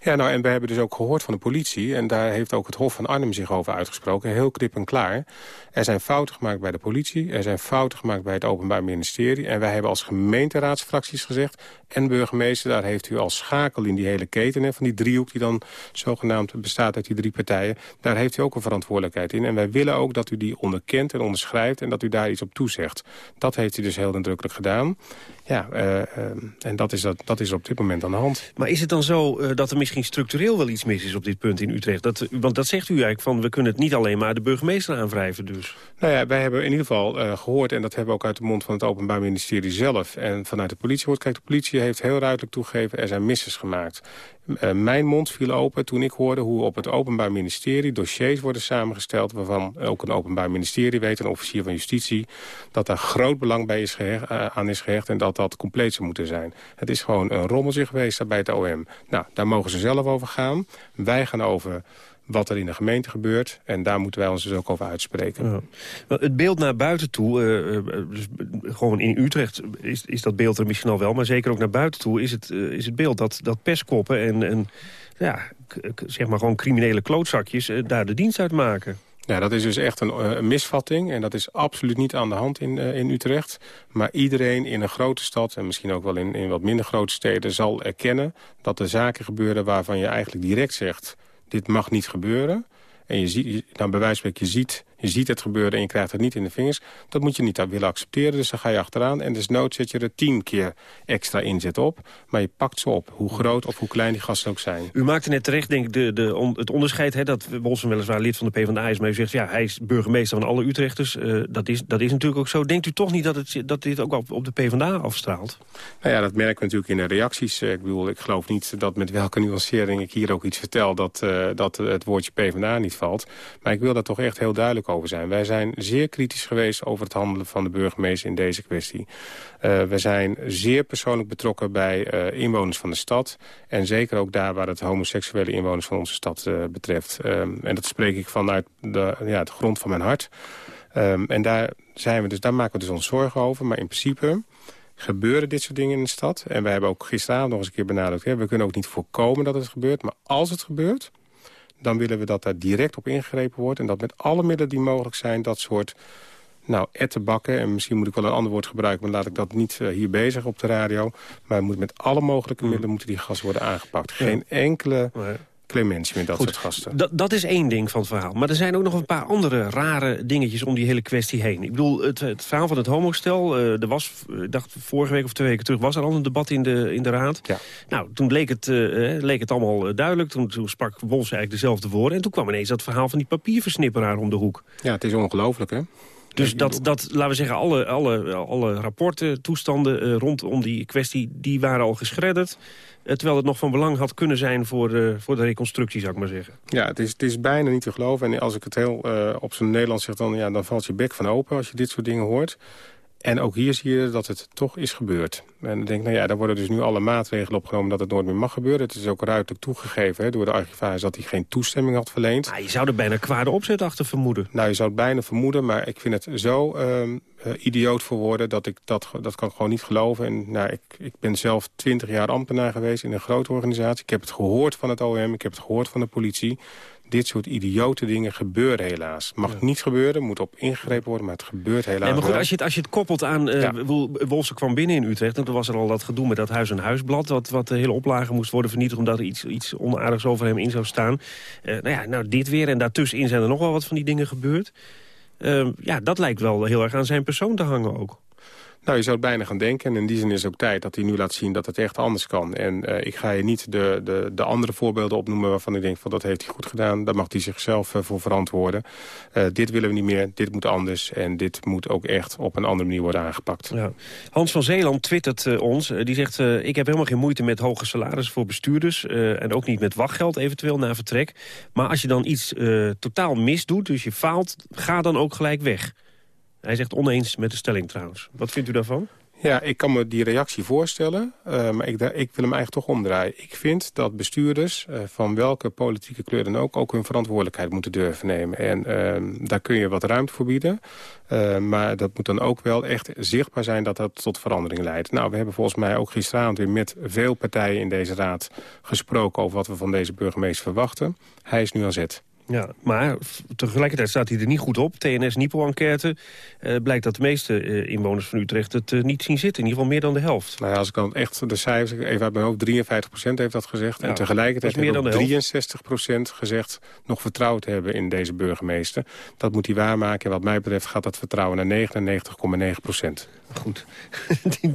Ja, nou, en we hebben dus ook gehoord van de politie... en daar heeft ook het Hof van Arnhem zich over uitgesproken... heel krip en klaar. Er zijn fouten gemaakt bij de politie... er zijn fouten gemaakt bij het Openbaar Ministerie... en wij hebben als gemeenteraadsfracties gezegd... en burgemeester, daar heeft u als schakel in die hele keten... Hè, van die driehoek die dan zogenaamd bestaat uit die drie partijen... daar heeft u ook een verantwoordelijkheid in. En wij willen ook dat u die onderkent en onderschrijft... en dat u daar iets op toezegt. Dat heeft u dus heel nadrukkelijk gedaan. Ja, uh, uh, en dat is, dat, dat is op dit moment aan de hand. Maar is het dan zo uh, dat er misschien structureel wel iets mis is op dit punt in Utrecht? Dat, want dat zegt u eigenlijk van, we kunnen het niet alleen maar de burgemeester aanwrijven dus. Nou ja, wij hebben in ieder geval gehoord, en dat hebben we ook uit de mond van het Openbaar Ministerie zelf... en vanuit de politie hoort. Kijk, de politie heeft heel duidelijk toegegeven, er zijn misses gemaakt. Uh, mijn mond viel open toen ik hoorde hoe op het Openbaar Ministerie dossiers worden samengesteld... waarvan ook een Openbaar Ministerie weet, een officier van justitie... dat daar groot belang bij is uh, aan is gehecht en dat dat compleet zou moeten zijn. Het is gewoon een rommeltje geweest daar bij het OM. Nou, daar mogen ze zelf over gaan. Wij gaan over wat er in de gemeente gebeurt. En daar moeten wij ons dus ook over uitspreken. Ja. Het beeld naar buiten toe, uh, dus gewoon in Utrecht is, is dat beeld er misschien al wel... maar zeker ook naar buiten toe is het, uh, is het beeld dat, dat perskoppen en, en ja, zeg maar gewoon criminele klootzakjes... Uh, daar de dienst uit maken. Ja, dat is dus echt een, een, misvatting en dat is absoluut niet aan de hand in, uh, in Utrecht. Maar iedereen in een grote stad en misschien ook wel in, in wat minder grote steden... zal erkennen dat er zaken gebeuren waarvan je eigenlijk direct zegt dit mag niet gebeuren. En je ziet, dan bij wijze van je ziet je ziet het gebeuren en je krijgt het niet in de vingers... dat moet je niet willen accepteren, dus dan ga je achteraan... en desnoods zet je er tien keer extra inzet op. Maar je pakt ze op, hoe groot of hoe klein die gasten ook zijn. U maakte net terecht, denk ik, de, de, on, het onderscheid... Hè, dat Wolsen weliswaar lid van de PvdA is... maar u zegt, ja, hij is burgemeester van alle Utrechters. Uh, dat, is, dat is natuurlijk ook zo. Denkt u toch niet dat, het, dat dit ook op, op de PvdA afstraalt? Nou ja, dat merken we natuurlijk in de reacties. Ik bedoel, ik geloof niet dat met welke nuancering ik hier ook iets vertel... dat, uh, dat het woordje PvdA niet valt. Maar ik wil daar toch echt heel duidelijk over zijn. Wij zijn zeer kritisch geweest over het handelen van de burgemeester in deze kwestie. Uh, we zijn zeer persoonlijk betrokken bij uh, inwoners van de stad. En zeker ook daar waar het homoseksuele inwoners van onze stad uh, betreft. Um, en dat spreek ik vanuit de, ja, de grond van mijn hart. Um, en daar, zijn we dus, daar maken we dus ons zorgen over. Maar in principe gebeuren dit soort dingen in de stad. En we hebben ook gisteravond nog eens een keer benadrukt... Hè, we kunnen ook niet voorkomen dat het gebeurt. Maar als het gebeurt, dan willen we dat daar direct op ingegrepen wordt... en dat met alle middelen die mogelijk zijn dat soort nou, ettenbakken... en misschien moet ik wel een ander woord gebruiken... maar laat ik dat niet uh, hier bezig op de radio. Maar moet met alle mogelijke mm. middelen moeten die gasten worden aangepakt. Geen enkele... Nee clementie met dat Goed, soort gasten. Dat, is één ding van het verhaal. Maar er zijn ook nog een paar andere rare dingetjes om die hele kwestie heen. Ik bedoel, het, het verhaal van het homostel... Uh, er was, ik dacht vorige week of twee weken terug... was er al een debat in de, in de raad. Ja. Nou, toen leek het, uh, leek het allemaal duidelijk. Toen, toen sprak Wolfs eigenlijk dezelfde woorden. En toen kwam ineens dat verhaal van die papierversnipperaar om de hoek. Ja, het is ongelooflijk, hè? Dus dat, dat, laten we zeggen, alle, alle, alle rapporten, toestanden uh, rondom die kwestie... die waren al geschredderd. Uh, terwijl het nog van belang had kunnen zijn voor, uh, voor de reconstructie, zou ik maar zeggen. Ja, het is, het is bijna niet te geloven. En als ik het heel op zijn Nederlands zeg, dan, ja, dan valt je bek van open... als je dit soort dingen hoort. En ook hier zie je dat het toch is gebeurd. En ik denk, nou ja, daar worden dus nu alle maatregelen opgenomen... dat het nooit meer mag gebeuren. Het is ook ruidelijk toegegeven hè, door de archivaris... dat hij geen toestemming had verleend. Je zou er bijna kwade opzet achter vermoeden. Nou, je zou het bijna vermoeden, maar ik vind het zo uh, idioot voor woorden... dat ik dat, dat kan gewoon niet geloven. En, nou, ik, ik ben zelf twintig jaar ambtenaar geweest in een grote organisatie. Ik heb het gehoord van het OM, ik heb het gehoord van de politie dit soort idiote dingen gebeuren helaas. Mag niet gebeuren, moet op ingegrepen worden, maar het gebeurt helaas nee, maar goed, als je, het, als je het koppelt aan... Uh, ja. kwam binnen in Utrecht en toen was er al dat gedoe met dat Huis- en Huisblad... wat, wat de hele oplage moest worden vernietigd omdat er iets, iets onaardigs over hem in zou staan. Uh, nou ja, nou dit weer en daartussenin zijn er nog wel wat van die dingen gebeurd. Uh, ja, dat lijkt wel heel erg aan zijn persoon te hangen ook. Nou, je zou het bijna gaan denken. En in die zin is het ook tijd dat hij nu laat zien dat het echt anders kan. En uh, ik ga je niet de, de, de andere voorbeelden opnoemen waarvan ik denk... van dat heeft hij goed gedaan, daar mag hij zichzelf uh, voor verantwoorden. Uh, dit willen we niet meer, dit moet anders. En dit moet ook echt op een andere manier worden aangepakt. Ja. Hans van Zeeland twittert ons. die zegt, ik heb helemaal geen moeite met hoge salarissen voor bestuurders. en ook niet met wachtgeld eventueel na vertrek. Maar als je dan iets totaal misdoet, dus je faalt, ga dan ook gelijk weg. Hij zegt oneens met de stelling trouwens. Wat vindt u daarvan? Ja, ik kan me die reactie voorstellen, uh, maar ik, ik, wil hem eigenlijk toch omdraaien. Ik vind dat bestuurders uh, van welke politieke kleur dan ook... ook hun verantwoordelijkheid moeten durven nemen. En uh, daar kun je wat ruimte voor bieden. maar dat moet dan ook wel echt zichtbaar zijn dat dat tot verandering leidt. Nou, we hebben volgens mij ook gisteravond weer met veel partijen in deze raad... gesproken over wat we van deze burgemeester verwachten. Hij is nu aan zet. Ja, maar tegelijkertijd staat hij er niet goed op. TNS-Nipo-enquête uh, blijkt dat de meeste uh, inwoners van Utrecht het uh, niet zien zitten. In ieder geval meer dan de helft. Nou ja, als ik dan echt de cijfers, even uit mijn hoofd, 53% heeft dat gezegd. Ja, en tegelijkertijd heeft ook 63% gezegd nog vertrouwd hebben in deze burgemeester. Dat moet hij waarmaken. En wat mij betreft gaat dat vertrouwen naar 99,9 Goed. Die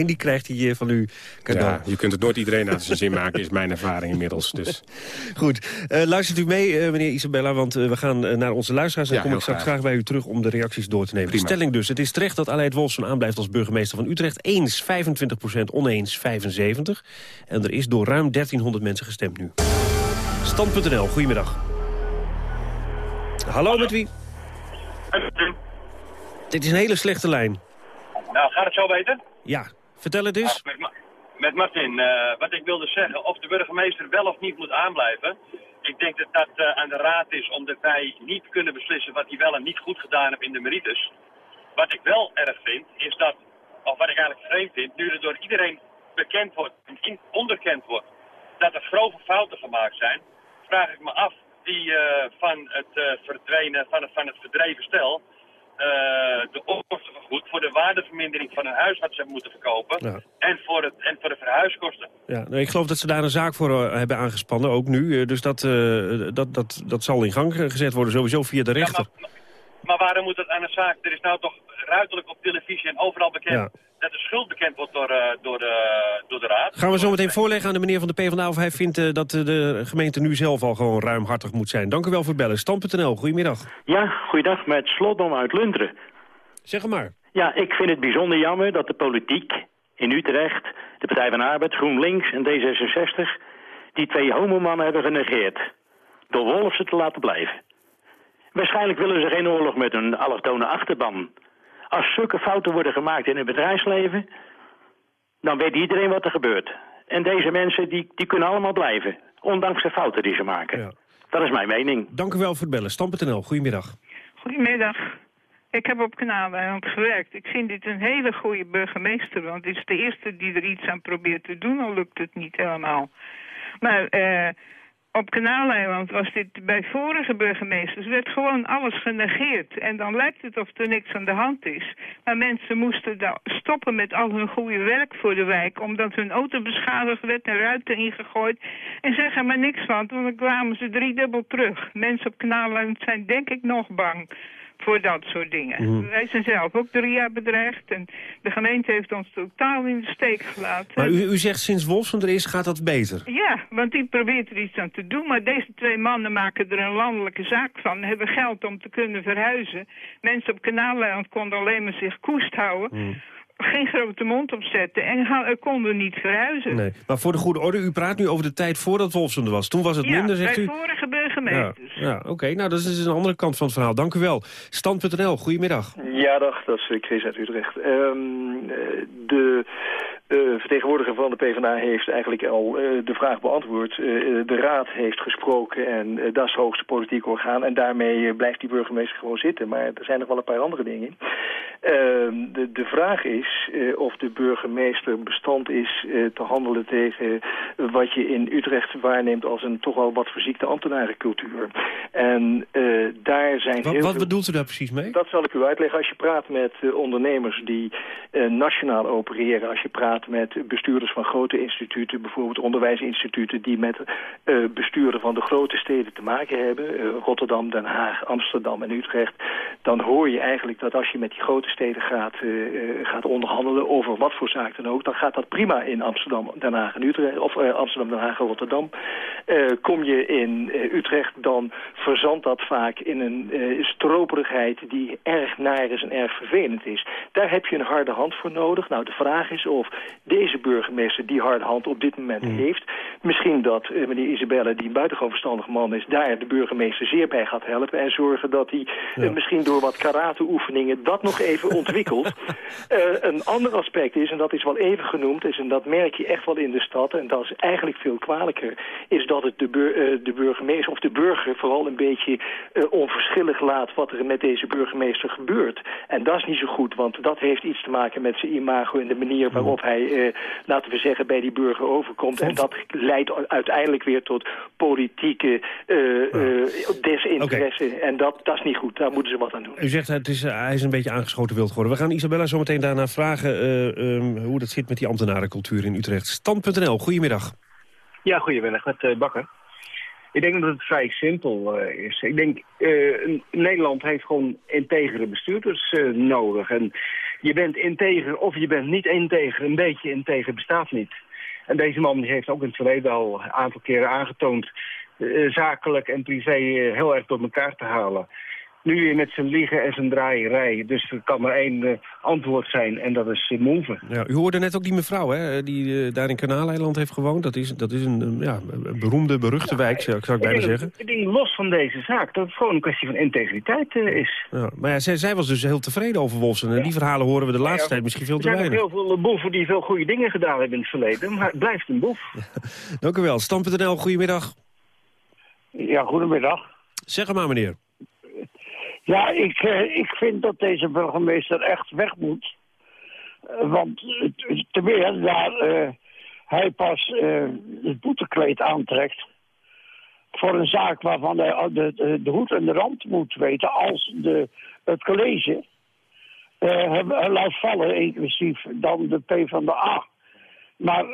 0,1 die krijgt hij van u cadeau. Ja, je kunt het nooit iedereen aan zijn zin maken, is mijn ervaring inmiddels. Dus. Goed. luistert u mee, meneer Isabella, want uh, we gaan uh, naar onze luisteraars... en ja, kom ik straks graag bij u terug om de reacties door te nemen. Prima. De stelling dus, het is terecht dat Aleid Wolfson aanblijft als burgemeester van Utrecht. Eens 25% oneens 75. En er is door ruim 1300 mensen gestemd nu. Stand.nl, goedemiddag. Hallo, met wie? Dit is een hele slechte lijn. Nou, gaat het zo weten? Ja, vertel het eens. met, Ma met, Martin, uh, wat ik wilde zeggen, of de burgemeester wel of niet moet aanblijven... Ik denk dat dat uh, aan de raad is, omdat wij niet kunnen beslissen wat hij wel en niet goed gedaan heeft in de merites. Wat ik wel erg vind, is dat, of wat ik eigenlijk vreemd vind, nu er door iedereen bekend wordt en onderkend wordt dat er grove fouten gemaakt zijn, vraag ik me af die uh, van het uh, verdwenen, van het, van het verdreven stel, uh, de opkostenvergoed voor de waardevermindering van hun huis wat ze hebben moeten verkopen. En, voor het, en voor de verhuiskosten. Ja, nou, ik geloof dat ze daar een zaak voor uh, hebben aangespannen, ook nu. Uh, dus dat, dat, dat, dat zal in gang gezet worden, sowieso via de rechter. Ja, maar, maar, waarom moet het aan een zaak? Er is nou toch ruiterlijk op televisie en overal bekend... Ja dat de schuld bekend wordt door, uh, door, de, door de Raad. Gaan we zo meteen voorleggen aan de meneer van de PvdA... of hij vindt uh, dat de gemeente nu zelf al gewoon ruimhartig moet zijn. Dank u wel voor het bellen. Stam.nl, goedemiddag. Ja, goeiedag, met Slotdom uit Lunteren. Zeg maar. Ja, ik vind het bijzonder jammer dat de politiek in Utrecht... de Partij van Arbeid, GroenLinks en D66... die twee homomannen hebben genegeerd. Door Wolfsen te laten blijven. Waarschijnlijk willen ze geen oorlog met een allochtone achterban... Als zulke fouten worden gemaakt in het bedrijfsleven... dan weet iedereen wat er gebeurt. En deze mensen die, die kunnen allemaal blijven. Ondanks de fouten die ze maken. Ja. Dat is mijn mening. Dank u wel voor het bellen. Stam.nl, goedemiddag. Goedemiddag. Ik heb op Kanaaleiland gewerkt. Ik vind dit een hele goede burgemeester. Want het is de eerste die er iets aan probeert te doen. Al lukt het niet helemaal. Maar... Uh, op Kanaaleiland was dit bij vorige burgemeesters, werd gewoon alles genegeerd. En dan lijkt het of er niks aan de hand is. Maar mensen moesten daar stoppen met al hun goede werk voor de wijk, omdat hun auto beschadigd werd en ruiten ingegooid. En zeggen maar niks van, want dan kwamen ze driedubbel terug. Mensen op Kanaaleiland zijn denk ik nog bang voor dat soort dingen. Mhm. Wij zijn zelf ook drie jaar bedreigd en de gemeente heeft ons totaal in de steek gelaten. Maar u, u zegt sinds Wolfson er is, gaat dat beter? Ja, want die probeert er iets aan te doen. Maar deze twee mannen maken er een landelijke zaak van. Hebben geld om te kunnen verhuizen. Mensen op Kanaaleiland konden alleen maar zich koest houden. Hmm. Geen grote mond opzetten en ha- konden niet verhuizen. Nee. Maar voor de goede orde, u praat nu over de tijd voordat Wolfson er was. Toen was het ja, minder, zegt bij u? vorige Ja, burgemeesters. ja oké. Nou, dat is dus een andere kant van het verhaal. Dank u wel. Stand.nl, goedemiddag. Ja, dag, dat is eh, Chris uit Utrecht. Ehm, eh, de vertegenwoordiger van de PvdA heeft eigenlijk al eh, de vraag beantwoord. Eh, de raad heeft gesproken en eh, dat is het hoogste politieke orgaan. En daarmee blijft die burgemeester gewoon zitten. Maar er zijn nog wel een paar andere dingen. Ehm, de, de vraag is of de burgemeester bestand is te handelen tegen wat je in Utrecht waarneemt als een toch wel wat verziekte ambtenarencultuur. En daar zijn Wat, heel wat veel... bedoelt u daar precies mee? Dat zal ik u uitleggen. Als je praat met ondernemers die nationaal opereren... als je praat met bestuurders van grote instituten... bijvoorbeeld onderwijsinstituten... die met eh besturen van de grote steden te maken hebben... eh, Rotterdam, Den Haag, Amsterdam en Utrecht... dan hoor je eigenlijk dat als je met die grote steden gaat, eh, gaat onderhandelen... over wat voor zaak dan ook... dan gaat dat prima in Amsterdam, Den Haag en Utrecht... of Amsterdam, Den Haag en Rotterdam. Kom je in Utrecht, dan verzandt dat vaak in een stroperigheid die erg naar is en erg vervelend is. Daar heb je een harde hand voor nodig. Nou, de vraag is of deze burgemeester die harde hand op dit moment heeft. Misschien dat eh, meneer Isabelle, die een buitengewoon verstandig man is, daar de burgemeester zeer bij gaat helpen en zorgen dat hij eh, misschien door wat karate-oefeningen dat nog even ontwikkelt. Eh, een ander aspect is, en dat is wel even genoemd, is, en dat merk je echt wel in de stad, en dat is eigenlijk veel kwalijker, is dat het de, bur- de burgemeester of de burger vooral een beetje onverschillig laat wat er met deze burgemeester gebeurt. En dat is niet zo goed, want dat heeft iets te maken met zijn imago en de manier waarop hij, eh, laten we zeggen, bij die burger overkomt. En dat leidt uiteindelijk weer tot politieke eh, eh, desinteresse. En dat, dat is niet goed, daar moeten ze wat aan doen. U zegt het is, hij is een beetje aangeschoten wild geworden. We gaan Isabella zo meteen daarna vragen eh, ehm, hoe dat zit met die ambtenarencultuur in Utrecht. Stand.nl, goedemiddag. Ja, goedemiddag, met eh, Bakker. Ik denk dat het vrij simpel eh, is. Ik denk, eh, Nederland heeft gewoon integere bestuurders eh, nodig. En je bent integer of je bent niet integer. Een beetje integer bestaat niet. En deze man heeft ook in het verleden al een aantal keren aangetoond... eh, zakelijk en privé eh, heel erg door elkaar te halen. Nu weer met zijn liegen en zijn draaierij. Dus er kan maar één eh, antwoord zijn en dat is uh, move. Ja, u hoorde net ook die mevrouw hè, die eh, daar in Kanaaleiland heeft gewoond. Dat is, dat is een, een, ja, een beroemde, beruchte wijk, zou, zou ik bijna zeggen. denk los van deze zaak dat het gewoon een kwestie van integriteit eh, is. Ja, maar ja, zij, zij was dus heel tevreden over Wolfsen. En die verhalen horen we de laatste Ja, tijd misschien veel Er te zijn nog weinig. heel veel boeven die veel goede dingen gedaan hebben in het verleden. Maar het blijft een boef. Dank u wel. Stand.nl, goedemiddag. Ja, goedemiddag. Zeg maar, meneer. Ja, ik, eh, ik vind dat deze burgemeester echt weg moet. Eh, want uh, ten meer daar eh, hij pas eh, het boetekleed aantrekt... voor een zaak waarvan hij de, de, de hoed en de rand moet weten... als de, het college hem laat vallen, inclusief dan de P van de A. Maar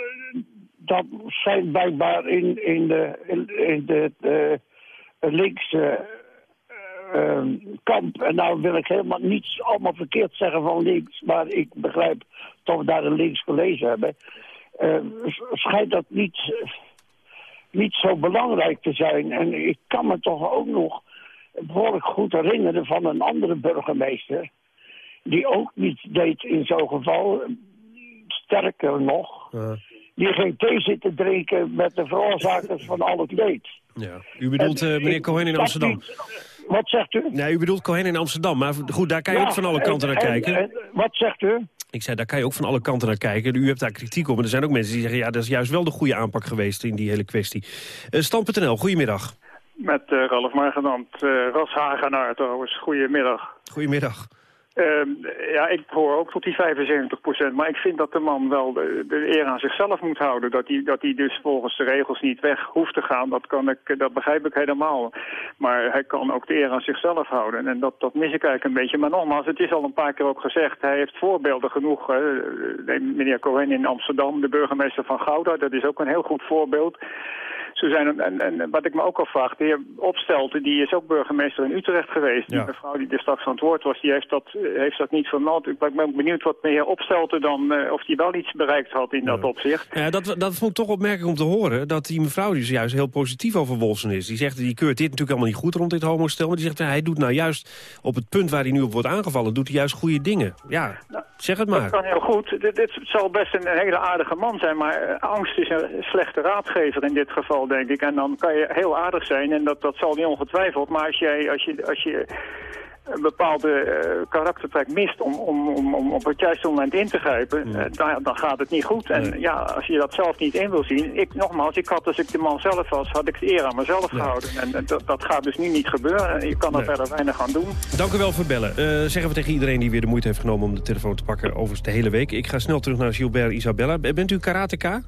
dat zijn blijkbaar in, in de, in, de, de linkse kamp. En nou wil ik helemaal niets allemaal verkeerd zeggen van links, maar ik begrijp toch we daar een links college hebben. Eh, s- schijnt dat niet, niet zo belangrijk te zijn. En ik kan me toch ook nog behoorlijk goed herinneren van een andere burgemeester. Die ook niets deed in zo'n geval. Sterker nog, die ging thee zitten drinken met de veroorzakers van al het leed. Ja. U bedoelt En eh, meneer Cohen in Amsterdam? niet- Wat zegt u? Nee, u bedoelt Cohen in Amsterdam. Maar goed, daar kan je Ja, ook van alle kanten en- naar en- kijken. en wat zegt u? Ik zei, daar kan je ook van alle kanten naar kijken. U hebt daar kritiek op. Maar er zijn ook mensen die zeggen... ja, dat is juist wel de goede aanpak geweest in die hele kwestie. Uh, Stand.nl, goedemiddag. Met eh, Ralf Margenant, uh, Ras Hagenaar trouwens. Goedemiddag. Goedemiddag. Uh, ja, ik hoor ook tot die 75 procent. Maar ik vind dat de man wel de, de eer aan zichzelf moet houden. Dat hij, dat hij dus volgens de regels niet weg hoeft te gaan. Dat, kan ik, dat begrijp ik helemaal. Maar hij kan ook de eer aan zichzelf houden. En dat, dat mis ik eigenlijk een beetje. Maar nogmaals, het is al een paar keer ook gezegd. Hij heeft voorbeelden genoeg. Hè. Meneer Cohen in Amsterdam, de burgemeester van Gouda. Dat is ook een heel goed voorbeeld zo zijn. En, en wat ik me ook al vraag, de heer Opstelten, die is ook burgemeester in Utrecht geweest. Die mevrouw die er straks aan het woord was, die heeft dat, heeft dat niet vermeld. Ik ben benieuwd wat meneer Opstelten dan, uh, of die wel iets bereikt had in dat opzicht. Ja, dat, dat vond ik toch opmerkelijk om te horen, dat die mevrouw dus juist heel positief over Wolfsen is. Die zegt, die keurt dit natuurlijk allemaal niet goed rond dit homostel, maar die zegt, hij doet nou juist op het punt waar hij nu op wordt aangevallen, doet hij juist goede dingen. Ja, nou, zeg het maar. Dat kan heel goed. Dit, dit zal best een hele aardige man zijn, maar uh, angst is een slechte raadgever in dit geval, denk ik. En dan kan je heel aardig zijn en dat, dat zal niet ongetwijfeld. Maar als, jij, als, je, als je een bepaalde uh, karaktertrek mist om, om, om, om op het juiste moment in te grijpen, uh, dan, dan, gaat het niet goed. En ja, als je dat zelf niet in wil zien, ik, nogmaals, ik had als ik de man zelf was, had ik het eer aan mezelf gehouden. En dat, dat gaat dus nu niet gebeuren. Je kan er verder weinig aan doen. Dank u wel voor bellen. Uh, zeggen we tegen iedereen die weer de moeite heeft genomen om de telefoon te pakken over de hele week. Ik ga snel terug naar Gilbert Isabella. Bent u karateka?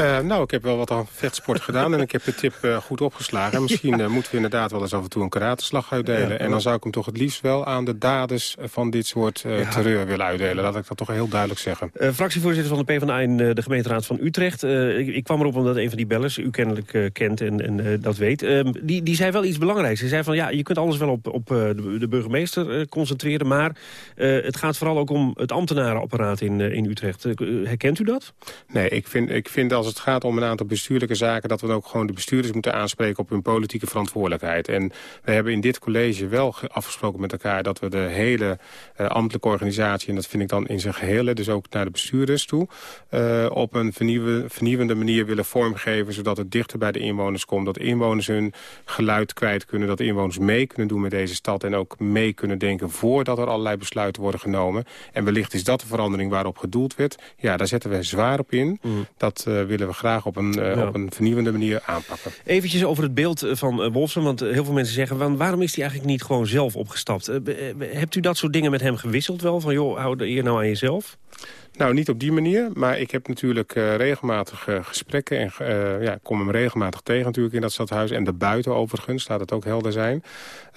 Uh, nou, ik heb wel wat aan vetsport gedaan en ik heb de tip uh, goed opgeslagen. Misschien uh, moeten we inderdaad wel eens af en toe een karateslag uitdelen. Ja, en dan zou ik hem toch het liefst wel aan de daders van dit soort ja. terreur willen uitdelen. Laat ik dat toch heel duidelijk zeggen. fractievoorzitter van de PvdA in de gemeenteraad van Utrecht. Ik, ik, kwam erop omdat een van die bellers u kennelijk kent en, en dat weet. Ehm, die, die zei wel iets belangrijks. Hij zei van ja, je kunt alles wel op, op de, de, burgemeester concentreren. Maar het gaat vooral ook om het ambtenarenapparaat in, in Utrecht. herkent u dat? Nee, ik vind, ik vind als het gaat om een aantal bestuurlijke zaken... dat we ook gewoon de bestuurders moeten aanspreken op hun politieke verantwoordelijkheid. En we hebben in dit college wel afgesproken met elkaar... dat we de hele uh, ambtelijke organisatie, en dat vind ik dan in zijn geheel... dus ook naar de bestuurders toe, uh, op een vernieuwende, vernieuwende manier willen vormgeven... zodat het dichter bij de inwoners komt. Dat inwoners hun geluid kwijt kunnen. Dat inwoners mee kunnen doen met deze stad... en ook mee kunnen denken voordat er allerlei besluiten worden genomen. En wellicht is dat de verandering waarop gedoeld werd. Ja, daar zetten we zwaar op in. Mm. Dat uh, willen we graag op een, ja. op een vernieuwende manier aanpakken. Eventjes over het beeld van uh, Wolfsen, want heel veel mensen zeggen... waarom is hij eigenlijk niet gewoon zelf opgestapt? hebt u dat soort dingen met hem gewisseld wel? Van joh, hou hier nou aan jezelf? Nou, niet op die manier, maar ik heb natuurlijk uh, regelmatig uh, gesprekken... en uh, ja, kom hem regelmatig tegen natuurlijk in dat stadhuis. En daarbuiten overigens, laat het ook helder zijn.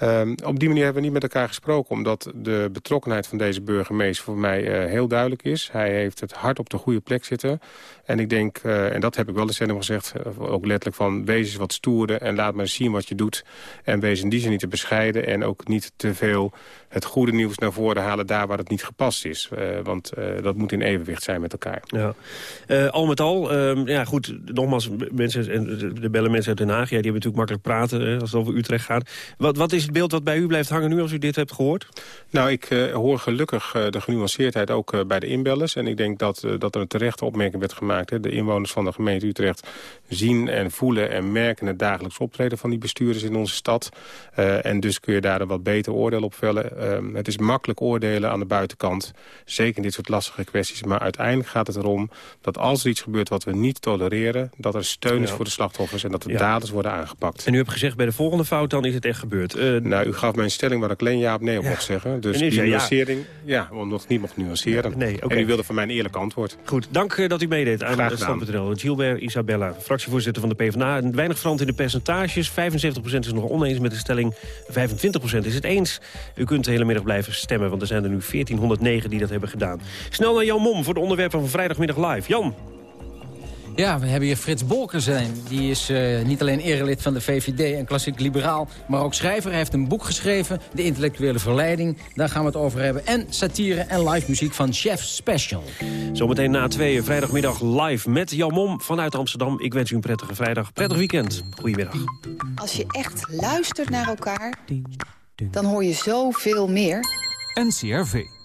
Um, op die manier hebben we niet met elkaar gesproken... omdat de betrokkenheid van deze burgemeester voor mij heel duidelijk is. Hij heeft het hart op de goede plek zitten. En ik denk, en dat heb ik wel eens hem gezegd... ook letterlijk van, wees eens wat stoerder en laat maar zien wat je doet. En wees in die zin niet te bescheiden en ook niet te veel het goede nieuws naar voren halen... daar waar het niet gepast is. want dat moet in evenwicht zijn met elkaar. Ja. Uh, al met al, uh, ja goed, nogmaals, mensen, de bellen mensen uit Den Haag... Ja, die hebben natuurlijk makkelijk praten hè, als het over Utrecht gaat. Wat, wat is het beeld wat bij u blijft hangen nu als u dit hebt gehoord? Nou, ik uh, hoor gelukkig uh, de genuanceerdheid ook bij de inbellers. En ik denk dat, dat er een terechte opmerking werd gemaakt. Hè. De inwoners van de gemeente Utrecht zien en voelen en merken... het dagelijks optreden van die bestuurders in onze stad. en dus kun je daar een wat beter oordeel op vellen. Ehm, het is makkelijk oordelen aan de buitenkant. Zeker in dit soort lastige kwesties. Maar uiteindelijk gaat het erom dat als er iets gebeurt wat we niet tolereren... dat er steun is ja. voor de slachtoffers en dat de ja. daders worden aangepakt. En u hebt gezegd bij de volgende fout dan is het echt gebeurd. Uh, nou, u gaf mij een stelling waar ik alleen ja of nee op ja. mocht zeggen. Dus die nuancering, ja, omdat niet mocht nuanceren. Nee, okay. En u wilde van mij een eerlijk antwoord. Goed, dank uh, dat u meedeed aan Stand.nl. Gilbert Isabella, fractievoorzitter van de PvdA. Weinig verand in de percentages. 75% is nog oneens met de stelling. 25% is het eens. U kunt de hele middag blijven stemmen, want er zijn er nu 1409 die dat hebben gedaan. Snel naar Jan Mom voor de onderwerpen van vrijdagmiddag live. Jan. Ja, we hebben hier Frits Bolker zijn. Die is uh, niet alleen erelid van de VVD en klassiek liberaal... maar ook schrijver. Hij heeft een boek geschreven, De Intellectuele Verleiding. Daar gaan we het over hebben. En satire en live muziek van Chef Special. Zometeen na tweeën, vrijdagmiddag live met Jan Mom vanuit Amsterdam. Ik wens u een prettige vrijdag, prettig weekend. Goedemiddag. Als je echt luistert naar elkaar, dan hoor je zoveel meer. NCRV.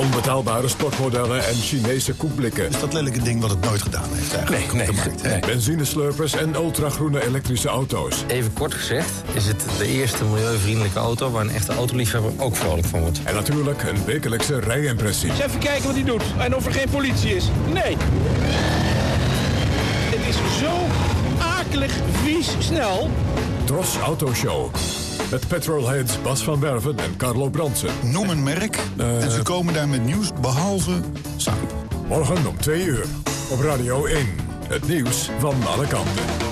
Onbetaalbare sportmodellen en Chinese koekblikken. Is dat lelijke ding wat het nooit gedaan heeft eigenlijk? Nee, nee, nee, nee. Benzineslurpers en ultragroene elektrische auto's. Even kort gezegd is het de eerste milieuvriendelijke auto... waar een echte autoliefhebber ook vrolijk van wordt. En natuurlijk een wekelijkse rijimpressie. Eens even kijken wat hij doet en of er geen politie is. Nee. Het is zo akelig, vies, snel. Tros Autoshow. Met petrolheads Bas van Werven en Carlo Bransen. Noem een merk uh, en ze komen daar met nieuws behalve samen. Morgen om 2 uur op Radio 1. Het nieuws van alle kanten.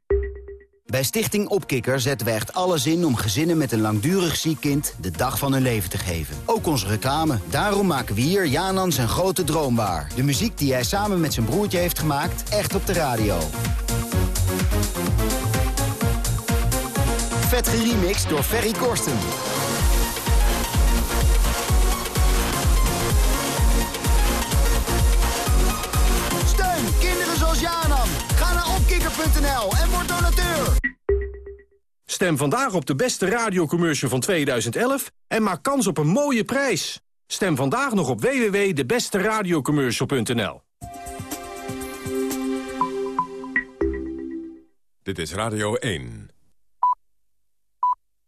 Bij Stichting Opkikker zetten we echt alles in om gezinnen met een langdurig ziek kind de dag van hun leven te geven. Ook onze reclame. Daarom maken we hier Janan zijn grote droom waar. De muziek die hij samen met zijn broertje heeft gemaakt, echt op de radio. Vet geremixed door Ferry Korsten. En word donateur. Stem vandaag op de beste radiocommercial van 2011 en maak kans op een mooie prijs. Stem vandaag nog op www.debesteradiocommercial.nl Dit is Radio 1.